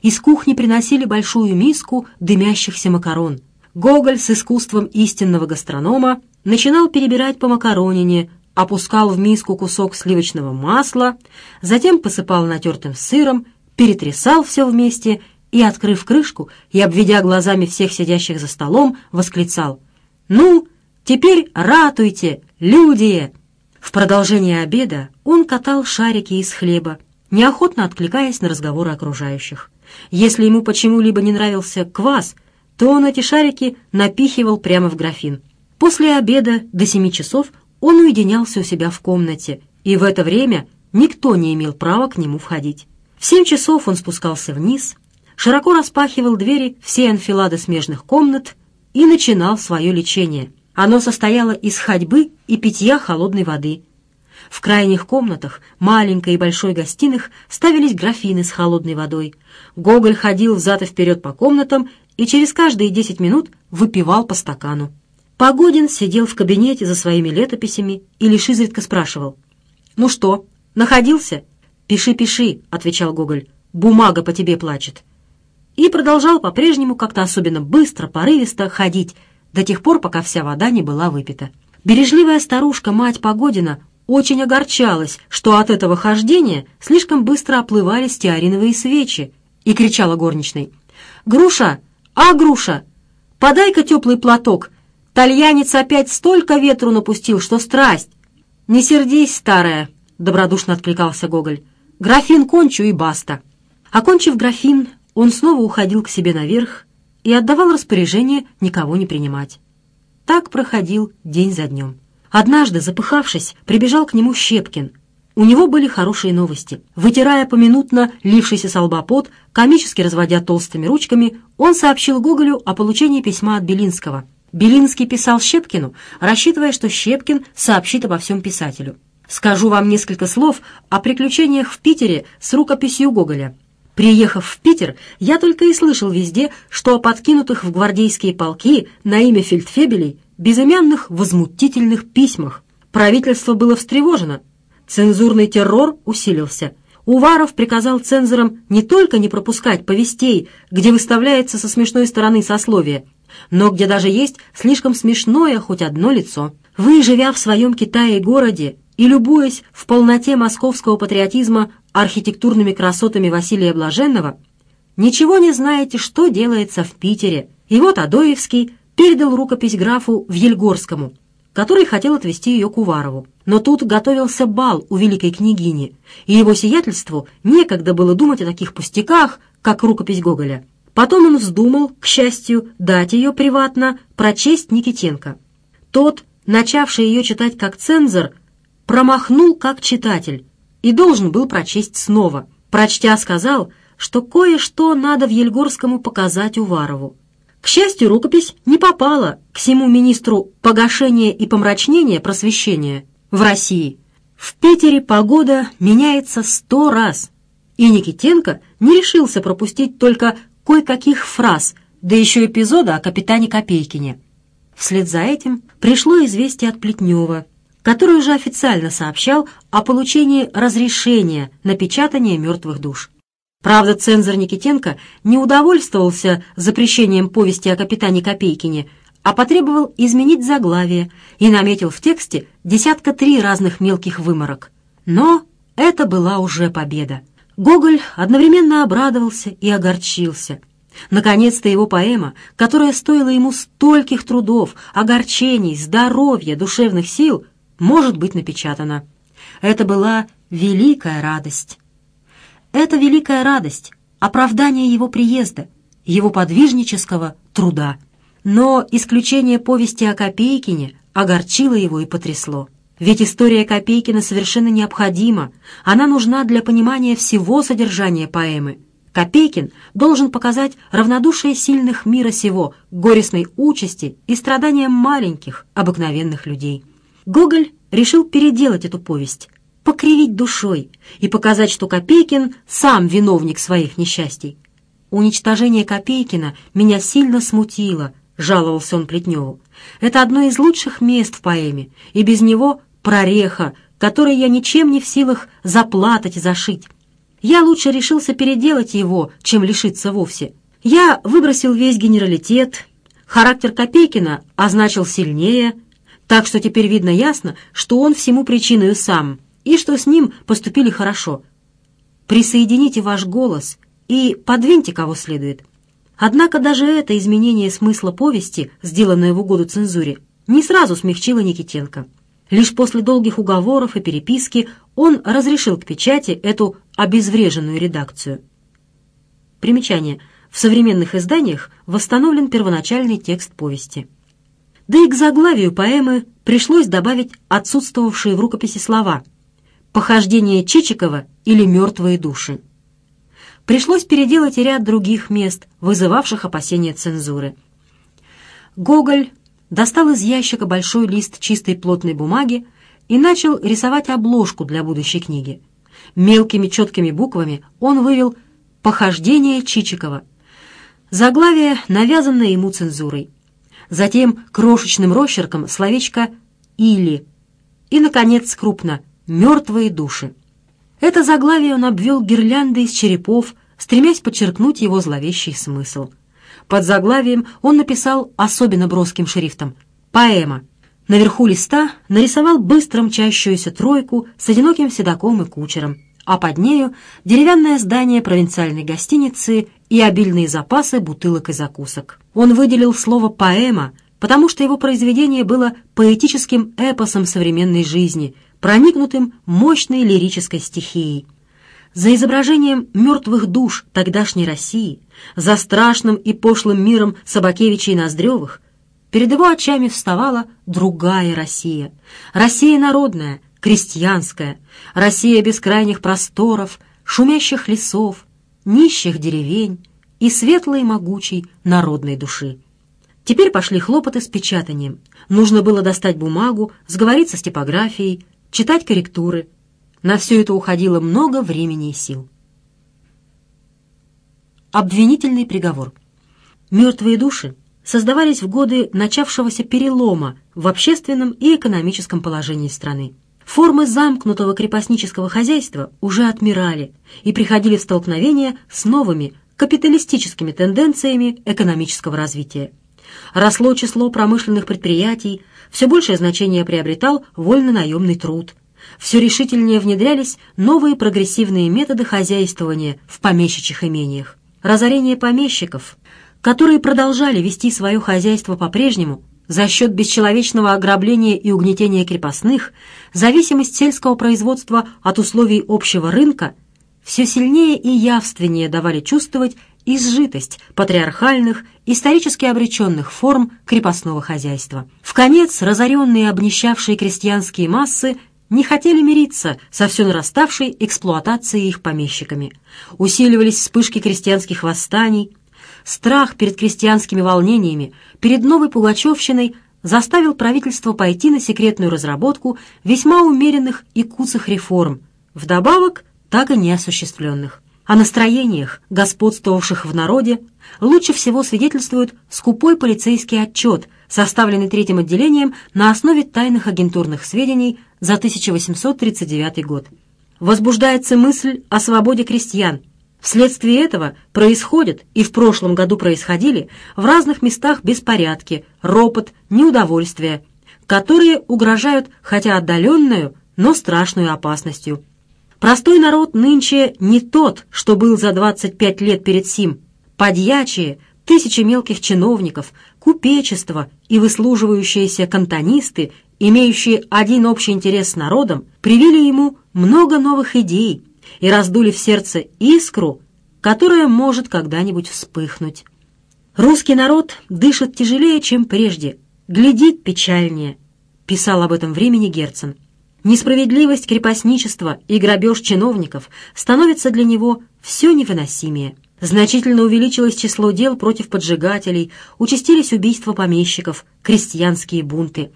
Из кухни приносили большую миску дымящихся макарон. Гоголь с искусством истинного гастронома начинал перебирать по макаронине, опускал в миску кусок сливочного масла, затем посыпал натертым сыром, перетрясал все вместе и, открыв крышку и обведя глазами всех сидящих за столом, восклицал «Ну, теперь ратуйте, Люди!» В продолжение обеда он катал шарики из хлеба, неохотно откликаясь на разговоры окружающих. Если ему почему-либо не нравился квас, то он эти шарики напихивал прямо в графин. После обеда до семи часов он уединялся у себя в комнате, и в это время никто не имел права к нему входить. В семь часов он спускался вниз, широко распахивал двери всей анфилады смежных комнат и начинал свое лечение – оно состояло из ходьбы и питья холодной воды. В крайних комнатах, маленькой и большой гостиных, ставились графины с холодной водой. Гоголь ходил взад и вперед по комнатам и через каждые десять минут выпивал по стакану. Погодин сидел в кабинете за своими летописями и лишь изредка спрашивал. «Ну что, находился?» «Пиши, пиши», — отвечал Гоголь. «Бумага по тебе плачет». И продолжал по-прежнему как-то особенно быстро, порывисто ходить — до тех пор, пока вся вода не была выпита. Бережливая старушка, мать Погодина, очень огорчалась, что от этого хождения слишком быстро оплывали стеариновые свечи, и кричала горничной. «Груша! А, Груша! Подай-ка теплый платок! Тальянец опять столько ветру напустил, что страсть!» «Не сердись, старая!» — добродушно откликался Гоголь. «Графин кончу и баста!» Окончив графин, он снова уходил к себе наверх, и отдавал распоряжение никого не принимать. Так проходил день за днем. Однажды, запыхавшись, прибежал к нему Щепкин. У него были хорошие новости. Вытирая поминутно лившийся со лба пот, комически разводя толстыми ручками, он сообщил Гоголю о получении письма от Белинского. Белинский писал Щепкину, рассчитывая, что Щепкин сообщит обо всем писателю. «Скажу вам несколько слов о приключениях в Питере с рукописью Гоголя. Приехав в Питер, я только и слышал везде, что о подкинутых в гвардейские полки на имя фельдфебелей безымянных возмутительных письмах. Правительство было встревожено. Цензурный террор усилился. Уваров приказал цензорам не только не пропускать повестей, где выставляется со смешной стороны сословие, но где даже есть слишком смешное хоть одно лицо. Вы, живя в своем Китае-городе и любуясь в полноте московского патриотизма, архитектурными красотами Василия Блаженного, ничего не знаете, что делается в Питере. И вот Адоевский передал рукопись графу Вельгорскому, который хотел отвезти ее к Уварову. Но тут готовился бал у великой княгини, и его сиятельству некогда было думать о таких пустяках, как рукопись Гоголя. Потом он вздумал, к счастью, дать ее приватно прочесть Никитенко. Тот, начавший ее читать как цензор, промахнул как читатель, и должен был прочесть снова. Прочтя, сказал, что кое-что надо в Ельгорскому показать Уварову. К счастью, рукопись не попала к всему министру погашения и помрачнения просвещения в России. В Питере погода меняется сто раз, и Никитенко не решился пропустить только кое-каких фраз, да еще эпизода о капитане Копейкине. Вслед за этим пришло известие от Плетнева – который уже официально сообщал о получении разрешения на печатание мертвых душ. Правда, цензор Никитенко не удовольствовался запрещением повести о капитане Копейкине, а потребовал изменить заглавие и наметил в тексте десятка три разных мелких выморок. Но это была уже победа. Гоголь одновременно обрадовался и огорчился. Наконец-то его поэма, которая стоила ему стольких трудов, огорчений, здоровья, душевных сил — может быть напечатана. Это была великая радость. Это великая радость, оправдание его приезда, его подвижнического труда. Но исключение повести о Копейкине огорчило его и потрясло. Ведь история Копейкина совершенно необходима, она нужна для понимания всего содержания поэмы. Копейкин должен показать равнодушие сильных мира сего, горестной участи и страдания маленьких, обыкновенных людей. Гоголь решил переделать эту повесть, покривить душой и показать, что Копейкин сам виновник своих несчастий. «Уничтожение Копейкина меня сильно смутило», — жаловался он Плетневу. «Это одно из лучших мест в поэме, и без него прореха, который я ничем не в силах заплатать и зашить. Я лучше решился переделать его, чем лишиться вовсе. Я выбросил весь генералитет, характер Копейкина означил сильнее — так что теперь видно ясно, что он всему причиною сам, и что с ним поступили хорошо. Присоедините ваш голос и подвиньте кого следует. Однако даже это изменение смысла повести, сделанное в угоду цензуре, не сразу смягчило Никитенко. Лишь после долгих уговоров и переписки он разрешил к печати эту обезвреженную редакцию. Примечание. В современных изданиях восстановлен первоначальный текст повести. Да и к заглавию поэмы пришлось добавить отсутствовавшие в рукописи слова «Похождение Чичикова» или «Мертвые души». Пришлось переделать и ряд других мест, вызывавших опасения цензуры. Гоголь достал из ящика большой лист чистой плотной бумаги и начал рисовать обложку для будущей книги. Мелкими четкими буквами он вывел «Похождение Чичикова», заглавие, навязанное ему цензурой – затем крошечным росчерком словечко «или». И, наконец, крупно «мертвые души». Это заглавие он обвел гирляндой из черепов, стремясь подчеркнуть его зловещий смысл. Под заглавием он написал особенно броским шрифтом «Поэма». Наверху листа нарисовал быстро мчащуюся тройку с одиноким седаком и кучером, а под нею деревянное здание провинциальной гостиницы и обильные запасы бутылок и закусок. Он выделил слово «поэма», потому что его произведение было поэтическим эпосом современной жизни, проникнутым мощной лирической стихией. За изображением мертвых душ тогдашней России, за страшным и пошлым миром Собакевича и Ноздревых, перед его очами вставала другая Россия. Россия народная, крестьянская, Россия бескрайних просторов, шумящих лесов, нищих деревень и светлой могучей народной души. Теперь пошли хлопоты с печатанием. Нужно было достать бумагу, сговориться с типографией, читать корректуры. На все это уходило много времени и сил. Обвинительный приговор. Мертвые души создавались в годы начавшегося перелома в общественном и экономическом положении страны формы замкнутого крепостнического хозяйства уже отмирали и приходили в столкновение с новыми капиталистическими тенденциями экономического развития. Росло число промышленных предприятий, все большее значение приобретал вольно-наемный труд. Все решительнее внедрялись новые прогрессивные методы хозяйствования в помещичьих имениях. Разорение помещиков, которые продолжали вести свое хозяйство по-прежнему, за счет бесчеловечного ограбления и угнетения крепостных, зависимость сельского производства от условий общего рынка все сильнее и явственнее давали чувствовать изжитость патриархальных, исторически обреченных форм крепостного хозяйства. В конец разоренные обнищавшие крестьянские массы не хотели мириться со все нараставшей эксплуатацией их помещиками. Усиливались вспышки крестьянских восстаний, Страх перед крестьянскими волнениями, перед новой Пугачевщиной заставил правительство пойти на секретную разработку весьма умеренных и куцых реформ, вдобавок так и не осуществленных. О настроениях, господствовавших в народе, лучше всего свидетельствует скупой полицейский отчет, составленный третьим отделением на основе тайных агентурных сведений за 1839 год. Возбуждается мысль о свободе крестьян, Вследствие этого происходят и в прошлом году происходили в разных местах беспорядки, ропот, неудовольствие, которые угрожают хотя отдаленную, но страшную опасностью. Простой народ нынче не тот, что был за 25 лет перед сим. Подьячие, тысячи мелких чиновников, купечество и выслуживающиеся кантонисты, имеющие один общий интерес с народом, привили ему много новых идей – и раздули в сердце искру, которая может когда-нибудь вспыхнуть. «Русский народ дышит тяжелее, чем прежде, глядит печальнее», — писал об этом времени Герцен. Несправедливость крепостничества и грабеж чиновников становится для него все невыносимее. Значительно увеличилось число дел против поджигателей, участились убийства помещиков, крестьянские бунты.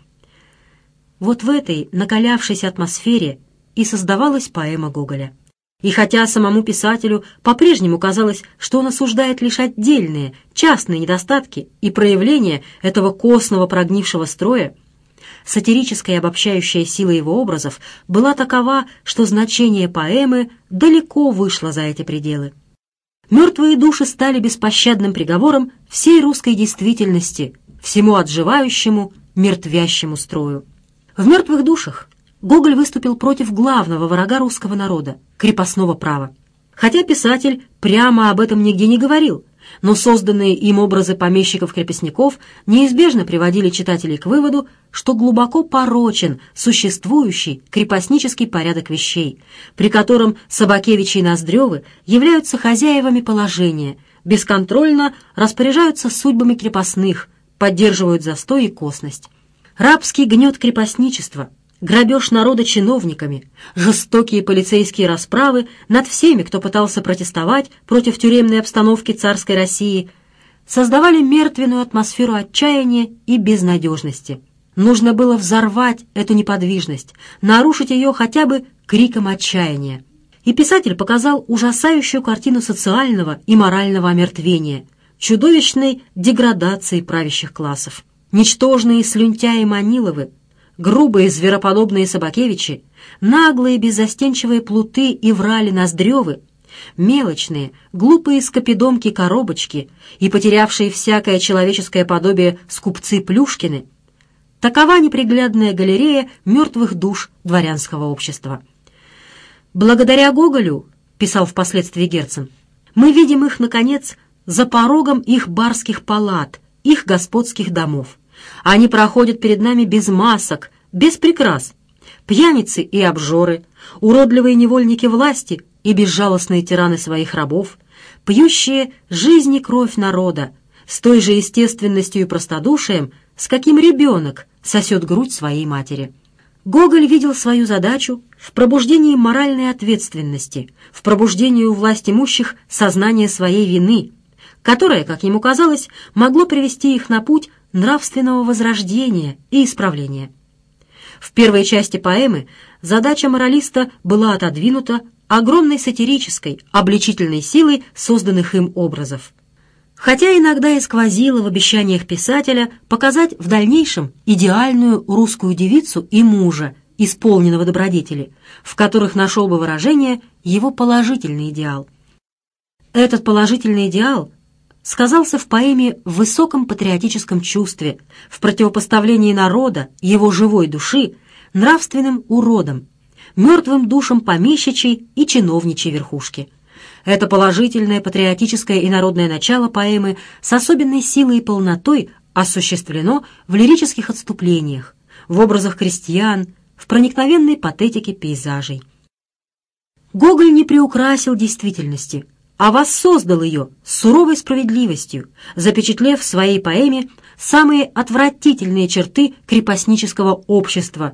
Вот в этой накалявшейся атмосфере и создавалась поэма Гоголя. И хотя самому писателю по-прежнему казалось, что он осуждает лишь отдельные, частные недостатки и проявления этого костного прогнившего строя, сатирическая обобщающая сила его образов была такова, что значение поэмы далеко вышло за эти пределы. Мертвые души стали беспощадным приговором всей русской действительности, всему отживающему, мертвящему строю. В «Мертвых душах» Гоголь выступил против главного врага русского народа – крепостного права. Хотя писатель прямо об этом нигде не говорил, но созданные им образы помещиков-крепостников неизбежно приводили читателей к выводу, что глубоко порочен существующий крепостнический порядок вещей, при котором Собакевичи и Ноздревы являются хозяевами положения, бесконтрольно распоряжаются судьбами крепостных, поддерживают застой и косность. Рабский гнет крепостничества – грабеж народа чиновниками, жестокие полицейские расправы над всеми, кто пытался протестовать против тюремной обстановки царской России, создавали мертвенную атмосферу отчаяния и безнадежности. Нужно было взорвать эту неподвижность, нарушить ее хотя бы криком отчаяния. И писатель показал ужасающую картину социального и морального омертвения, чудовищной деградации правящих классов. Ничтожные слюнтяи Маниловы – грубые звероподобные собакевичи, наглые беззастенчивые плуты и врали ноздревы, мелочные, глупые скопидомки-коробочки и потерявшие всякое человеческое подобие скупцы Плюшкины. Такова неприглядная галерея мертвых душ дворянского общества. «Благодаря Гоголю», — писал впоследствии Герцен, — «мы видим их, наконец, за порогом их барских палат, их господских домов. Они проходят перед нами без масок, без прикрас. Пьяницы и обжоры, уродливые невольники власти и безжалостные тираны своих рабов, пьющие жизнь и кровь народа, с той же естественностью и простодушием, с каким ребенок сосет грудь своей матери. Гоголь видел свою задачу в пробуждении моральной ответственности, в пробуждении у власть имущих сознания своей вины, которое, как ему казалось, могло привести их на путь нравственного возрождения и исправления. В первой части поэмы задача моралиста была отодвинута огромной сатирической, обличительной силой созданных им образов. Хотя иногда и сквозило в обещаниях писателя показать в дальнейшем идеальную русскую девицу и мужа, исполненного добродетели, в которых нашел бы выражение его положительный идеал. Этот положительный идеал сказался в поэме в высоком патриотическом чувстве, в противопоставлении народа, его живой души, нравственным уродам, мертвым душам помещичьей и чиновничьей верхушки. Это положительное патриотическое и народное начало поэмы с особенной силой и полнотой осуществлено в лирических отступлениях, в образах крестьян, в проникновенной патетике пейзажей. Гоголь не приукрасил действительности – а воссоздал ее суровой справедливостью, запечатлев в своей поэме самые отвратительные черты крепостнического общества.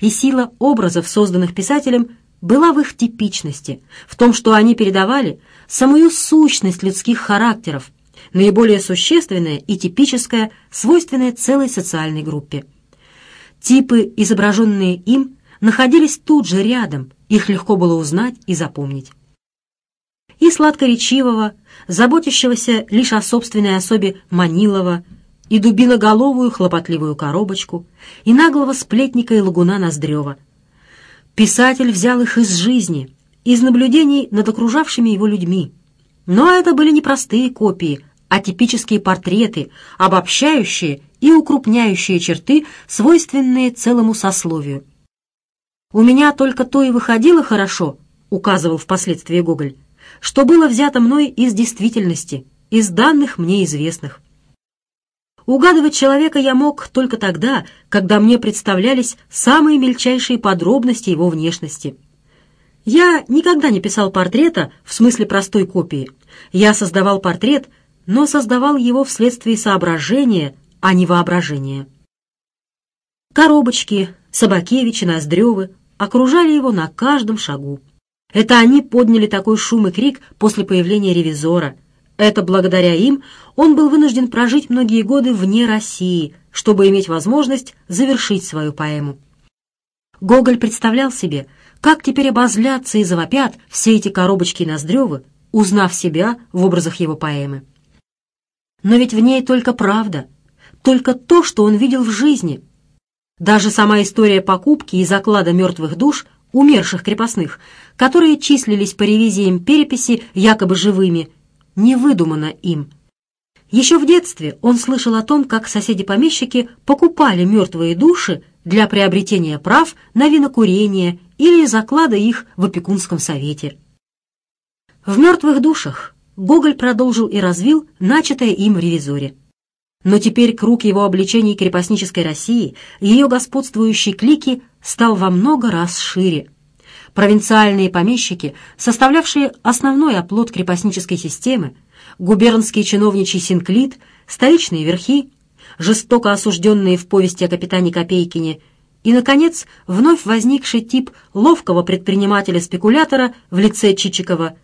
И сила образов, созданных писателем, была в их типичности, в том, что они передавали самую сущность людских характеров, наиболее существенное и типическое, свойственное целой социальной группе. Типы, изображенные им, находились тут же рядом, их легко было узнать и запомнить и сладкоречивого, заботящегося лишь о собственной особе Манилова, и дубиноголовую хлопотливую коробочку, и наглого сплетника и лагуна Ноздрева. Писатель взял их из жизни, из наблюдений над окружавшими его людьми. Но это были не простые копии, а типические портреты, обобщающие и укрупняющие черты, свойственные целому сословию. «У меня только то и выходило хорошо», — указывал впоследствии Гоголь, — что было взято мной из действительности, из данных мне известных. Угадывать человека я мог только тогда, когда мне представлялись самые мельчайшие подробности его внешности. Я никогда не писал портрета в смысле простой копии. Я создавал портрет, но создавал его вследствие соображения, а не воображения. Коробочки, Собакевичи, Ноздревы окружали его на каждом шагу. Это они подняли такой шум и крик после появления ревизора. Это благодаря им он был вынужден прожить многие годы вне России, чтобы иметь возможность завершить свою поэму. Гоголь представлял себе, как теперь обозлятся и завопят все эти коробочки и ноздревы, узнав себя в образах его поэмы. Но ведь в ней только правда, только то, что он видел в жизни. Даже сама история покупки и заклада мертвых душ умерших крепостных, которые числились по ревизиям переписи якобы живыми, не выдумано им. Еще в детстве он слышал о том, как соседи-помещики покупали мертвые души для приобретения прав на винокурение или заклада их в опекунском совете. В «Мертвых душах» Гоголь продолжил и развил начатое им в «Ревизоре». Но теперь круг его обличений крепостнической России, ее господствующей клики стал во много раз шире. Провинциальные помещики, составлявшие основной оплот крепостнической системы, губернский чиновничий синклит, столичные верхи, жестоко осужденные в повести о капитане Копейкине и, наконец, вновь возникший тип ловкого предпринимателя-спекулятора в лице Чичикова,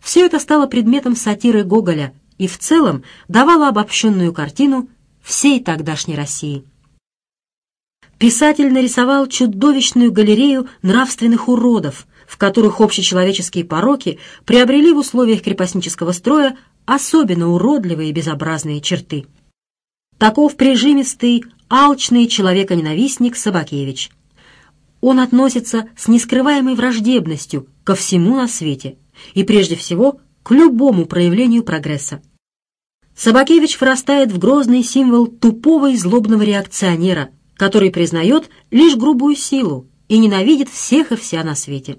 все это стало предметом сатиры Гоголя и в целом давало обобщенную картину всей тогдашней России писатель нарисовал чудовищную галерею нравственных уродов, в которых общечеловеческие пороки приобрели в условиях крепостнического строя особенно уродливые и безобразные черты. Таков прижимистый, алчный человеконенавистник Собакевич. Он относится с нескрываемой враждебностью ко всему на свете и прежде всего к любому проявлению прогресса. Собакевич вырастает в грозный символ тупого и злобного реакционера – который признает лишь грубую силу и ненавидит всех и вся на свете.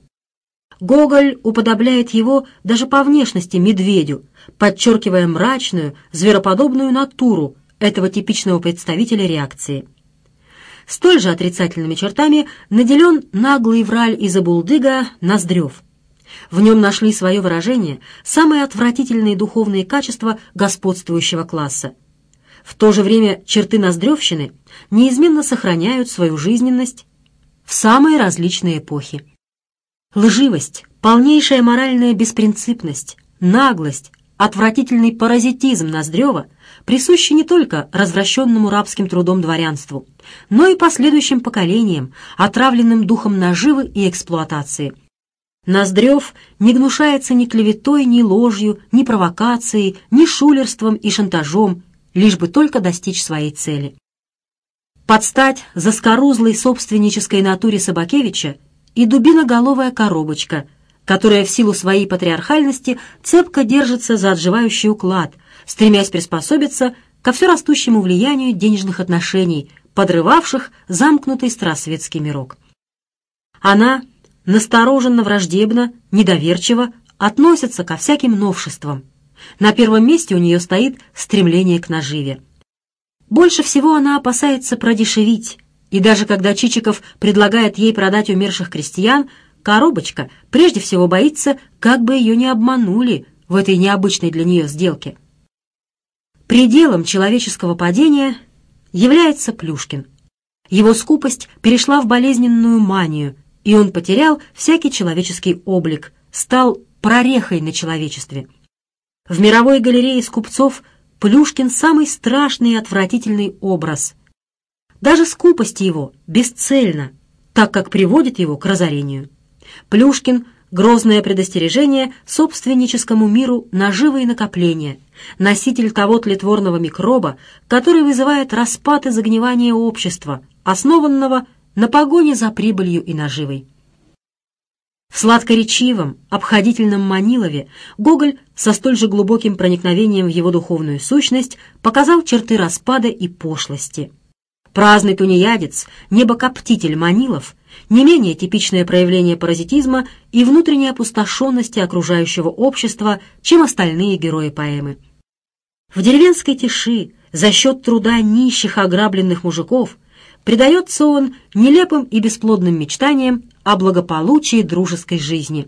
Гоголь уподобляет его даже по внешности медведю, подчеркивая мрачную, звероподобную натуру этого типичного представителя реакции. Столь же отрицательными чертами наделен наглый враль из Абулдыга Ноздрев. В нем нашли свое выражение самые отвратительные духовные качества господствующего класса – в то же время черты ноздревщины неизменно сохраняют свою жизненность в самые различные эпохи. Лживость, полнейшая моральная беспринципность, наглость, отвратительный паразитизм Ноздрева присущи не только развращенному рабским трудом дворянству, но и последующим поколениям, отравленным духом наживы и эксплуатации. Ноздрев не гнушается ни клеветой, ни ложью, ни провокацией, ни шулерством и шантажом, лишь бы только достичь своей цели. Подстать заскорузлой собственнической натуре Собакевича и дубиноголовая коробочка, которая в силу своей патриархальности цепко держится за отживающий уклад, стремясь приспособиться ко все растущему влиянию денежных отношений, подрывавших замкнутый старосветский мирок. Она настороженно, враждебно, недоверчиво относится ко всяким новшествам, на первом месте у нее стоит стремление к наживе. Больше всего она опасается продешевить, и даже когда Чичиков предлагает ей продать умерших крестьян, коробочка прежде всего боится, как бы ее не обманули в этой необычной для нее сделке. Пределом человеческого падения является Плюшкин. Его скупость перешла в болезненную манию, и он потерял всякий человеческий облик, стал прорехой на человечестве – в мировой галерее скупцов Плюшкин самый страшный и отвратительный образ. Даже скупость его бесцельна, так как приводит его к разорению. Плюшкин – грозное предостережение собственническому миру наживы и накопления, носитель того тлетворного микроба, который вызывает распад и загнивание общества, основанного на погоне за прибылью и наживой. В сладкоречивом, обходительном Манилове Гоголь со столь же глубоким проникновением в его духовную сущность показал черты распада и пошлости. Праздный тунеядец, небокоптитель Манилов – не менее типичное проявление паразитизма и внутренней опустошенности окружающего общества, чем остальные герои поэмы. В деревенской тиши за счет труда нищих ограбленных мужиков – Предается он нелепым и бесплодным мечтаниям о благополучии дружеской жизни.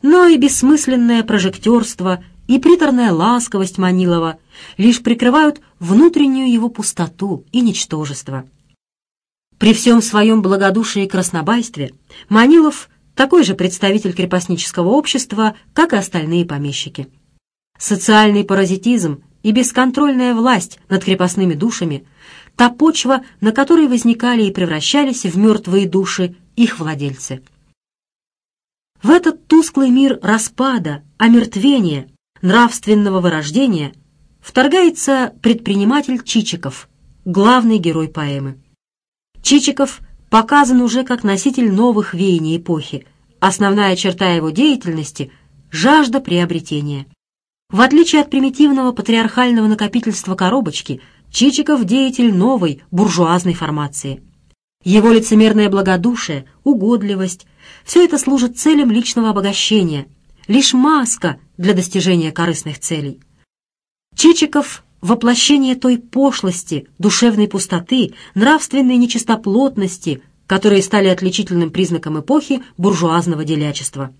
Но и бессмысленное прожектерство и приторная ласковость Манилова лишь прикрывают внутреннюю его пустоту и ничтожество. При всем своем благодушии и краснобайстве Манилов такой же представитель крепостнического общества, как и остальные помещики. Социальный паразитизм и бесконтрольная власть над крепостными душами – та почва, на которой возникали и превращались в мертвые души их владельцы. В этот тусклый мир распада, омертвения, нравственного вырождения вторгается предприниматель Чичиков, главный герой поэмы. Чичиков показан уже как носитель новых веяний эпохи. Основная черта его деятельности – жажда приобретения. В отличие от примитивного патриархального накопительства коробочки – Чичиков – деятель новой буржуазной формации. Его лицемерное благодушие, угодливость – все это служит целям личного обогащения, лишь маска для достижения корыстных целей. Чичиков – воплощение той пошлости, душевной пустоты, нравственной нечистоплотности, которые стали отличительным признаком эпохи буржуазного делячества.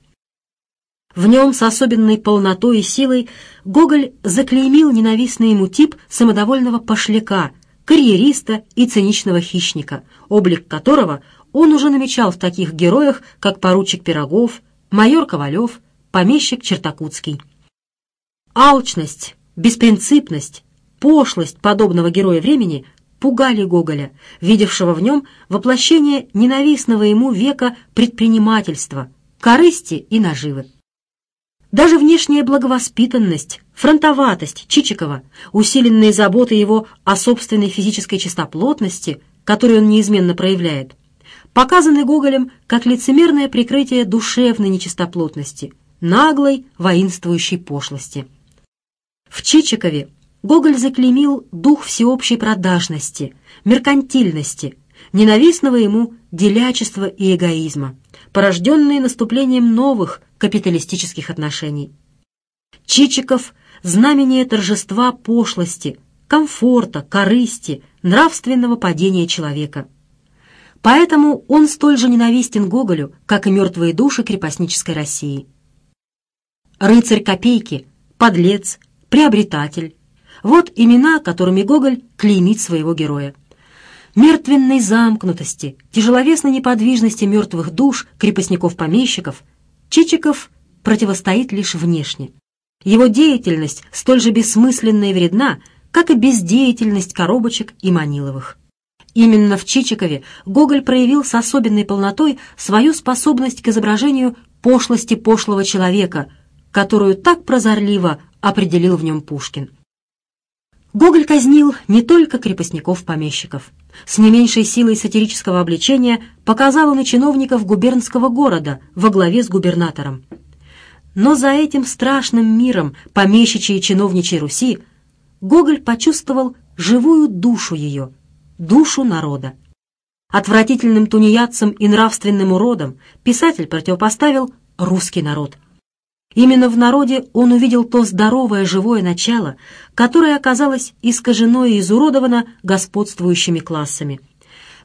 В нем с особенной полнотой и силой Гоголь заклеймил ненавистный ему тип самодовольного пошляка, карьериста и циничного хищника, облик которого он уже намечал в таких героях, как поручик Пирогов, майор Ковалев, помещик Чертакутский. Алчность, беспринципность, пошлость подобного героя времени пугали Гоголя, видевшего в нем воплощение ненавистного ему века предпринимательства, корысти и наживы. Даже внешняя благовоспитанность, фронтоватость Чичикова, усиленные заботы его о собственной физической чистоплотности, которую он неизменно проявляет, показаны Гоголем как лицемерное прикрытие душевной нечистоплотности, наглой, воинствующей пошлости. В Чичикове Гоголь заклеймил дух всеобщей продажности, меркантильности, ненавистного ему делячества и эгоизма порожденные наступлением новых капиталистических отношений. Чичиков – знамение торжества пошлости, комфорта, корысти, нравственного падения человека. Поэтому он столь же ненавистен Гоголю, как и мертвые души крепостнической России. Рыцарь копейки, подлец, приобретатель – вот имена, которыми Гоголь клеймит своего героя мертвенной замкнутости, тяжеловесной неподвижности мертвых душ, крепостников-помещиков, Чичиков противостоит лишь внешне. Его деятельность столь же бессмысленна и вредна, как и бездеятельность коробочек и Маниловых. Именно в Чичикове Гоголь проявил с особенной полнотой свою способность к изображению пошлости пошлого человека, которую так прозорливо определил в нем Пушкин. Гоголь казнил не только крепостников-помещиков – с не меньшей силой сатирического обличения показала на чиновников губернского города во главе с губернатором. Но за этим страшным миром помещичьей и чиновничьей Руси Гоголь почувствовал живую душу ее, душу народа. Отвратительным тунеядцам и нравственным уродам писатель противопоставил русский народ – Именно в народе он увидел то здоровое живое начало, которое оказалось искажено и изуродовано господствующими классами.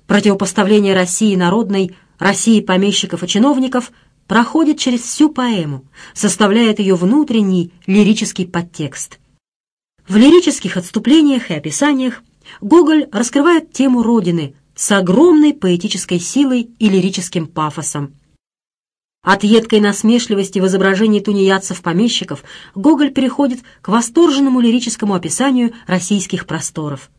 Противопоставление России народной, России помещиков и чиновников проходит через всю поэму, составляет ее внутренний лирический подтекст. В лирических отступлениях и описаниях Гоголь раскрывает тему Родины с огромной поэтической силой и лирическим пафосом, от едкой насмешливости в изображении тунеядцев-помещиков Гоголь переходит к восторженному лирическому описанию российских просторов.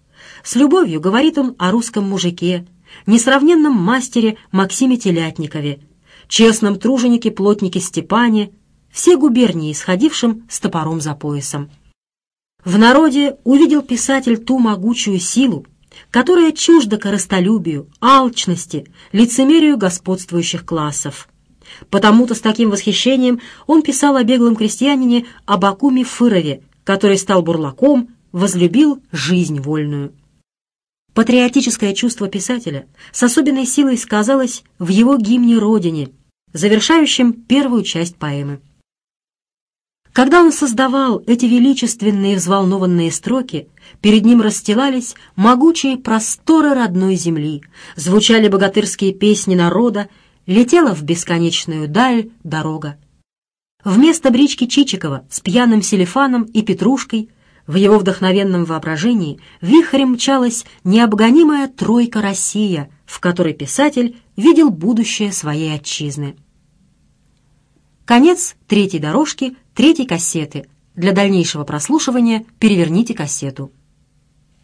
С любовью говорит он о русском мужике, несравненном мастере Максиме Телятникове, честном труженике-плотнике Степане, все губернии сходившим с топором за поясом. В народе увидел писатель ту могучую силу, которая чужда коростолюбию, алчности, лицемерию господствующих классов. Потому-то с таким восхищением он писал о беглом крестьянине Абакуме Фырове, который стал бурлаком, возлюбил жизнь вольную. Патриотическое чувство писателя с особенной силой сказалось в его гимне «Родине», завершающем первую часть поэмы. Когда он создавал эти величественные взволнованные строки, перед ним расстилались могучие просторы родной земли, звучали богатырские песни народа летела в бесконечную даль дорога. Вместо брички Чичикова с пьяным Селефаном и Петрушкой в его вдохновенном воображении вихрем мчалась необгонимая тройка «Россия», в которой писатель видел будущее своей отчизны. Конец третьей дорожки, третьей кассеты. Для дальнейшего прослушивания переверните кассету.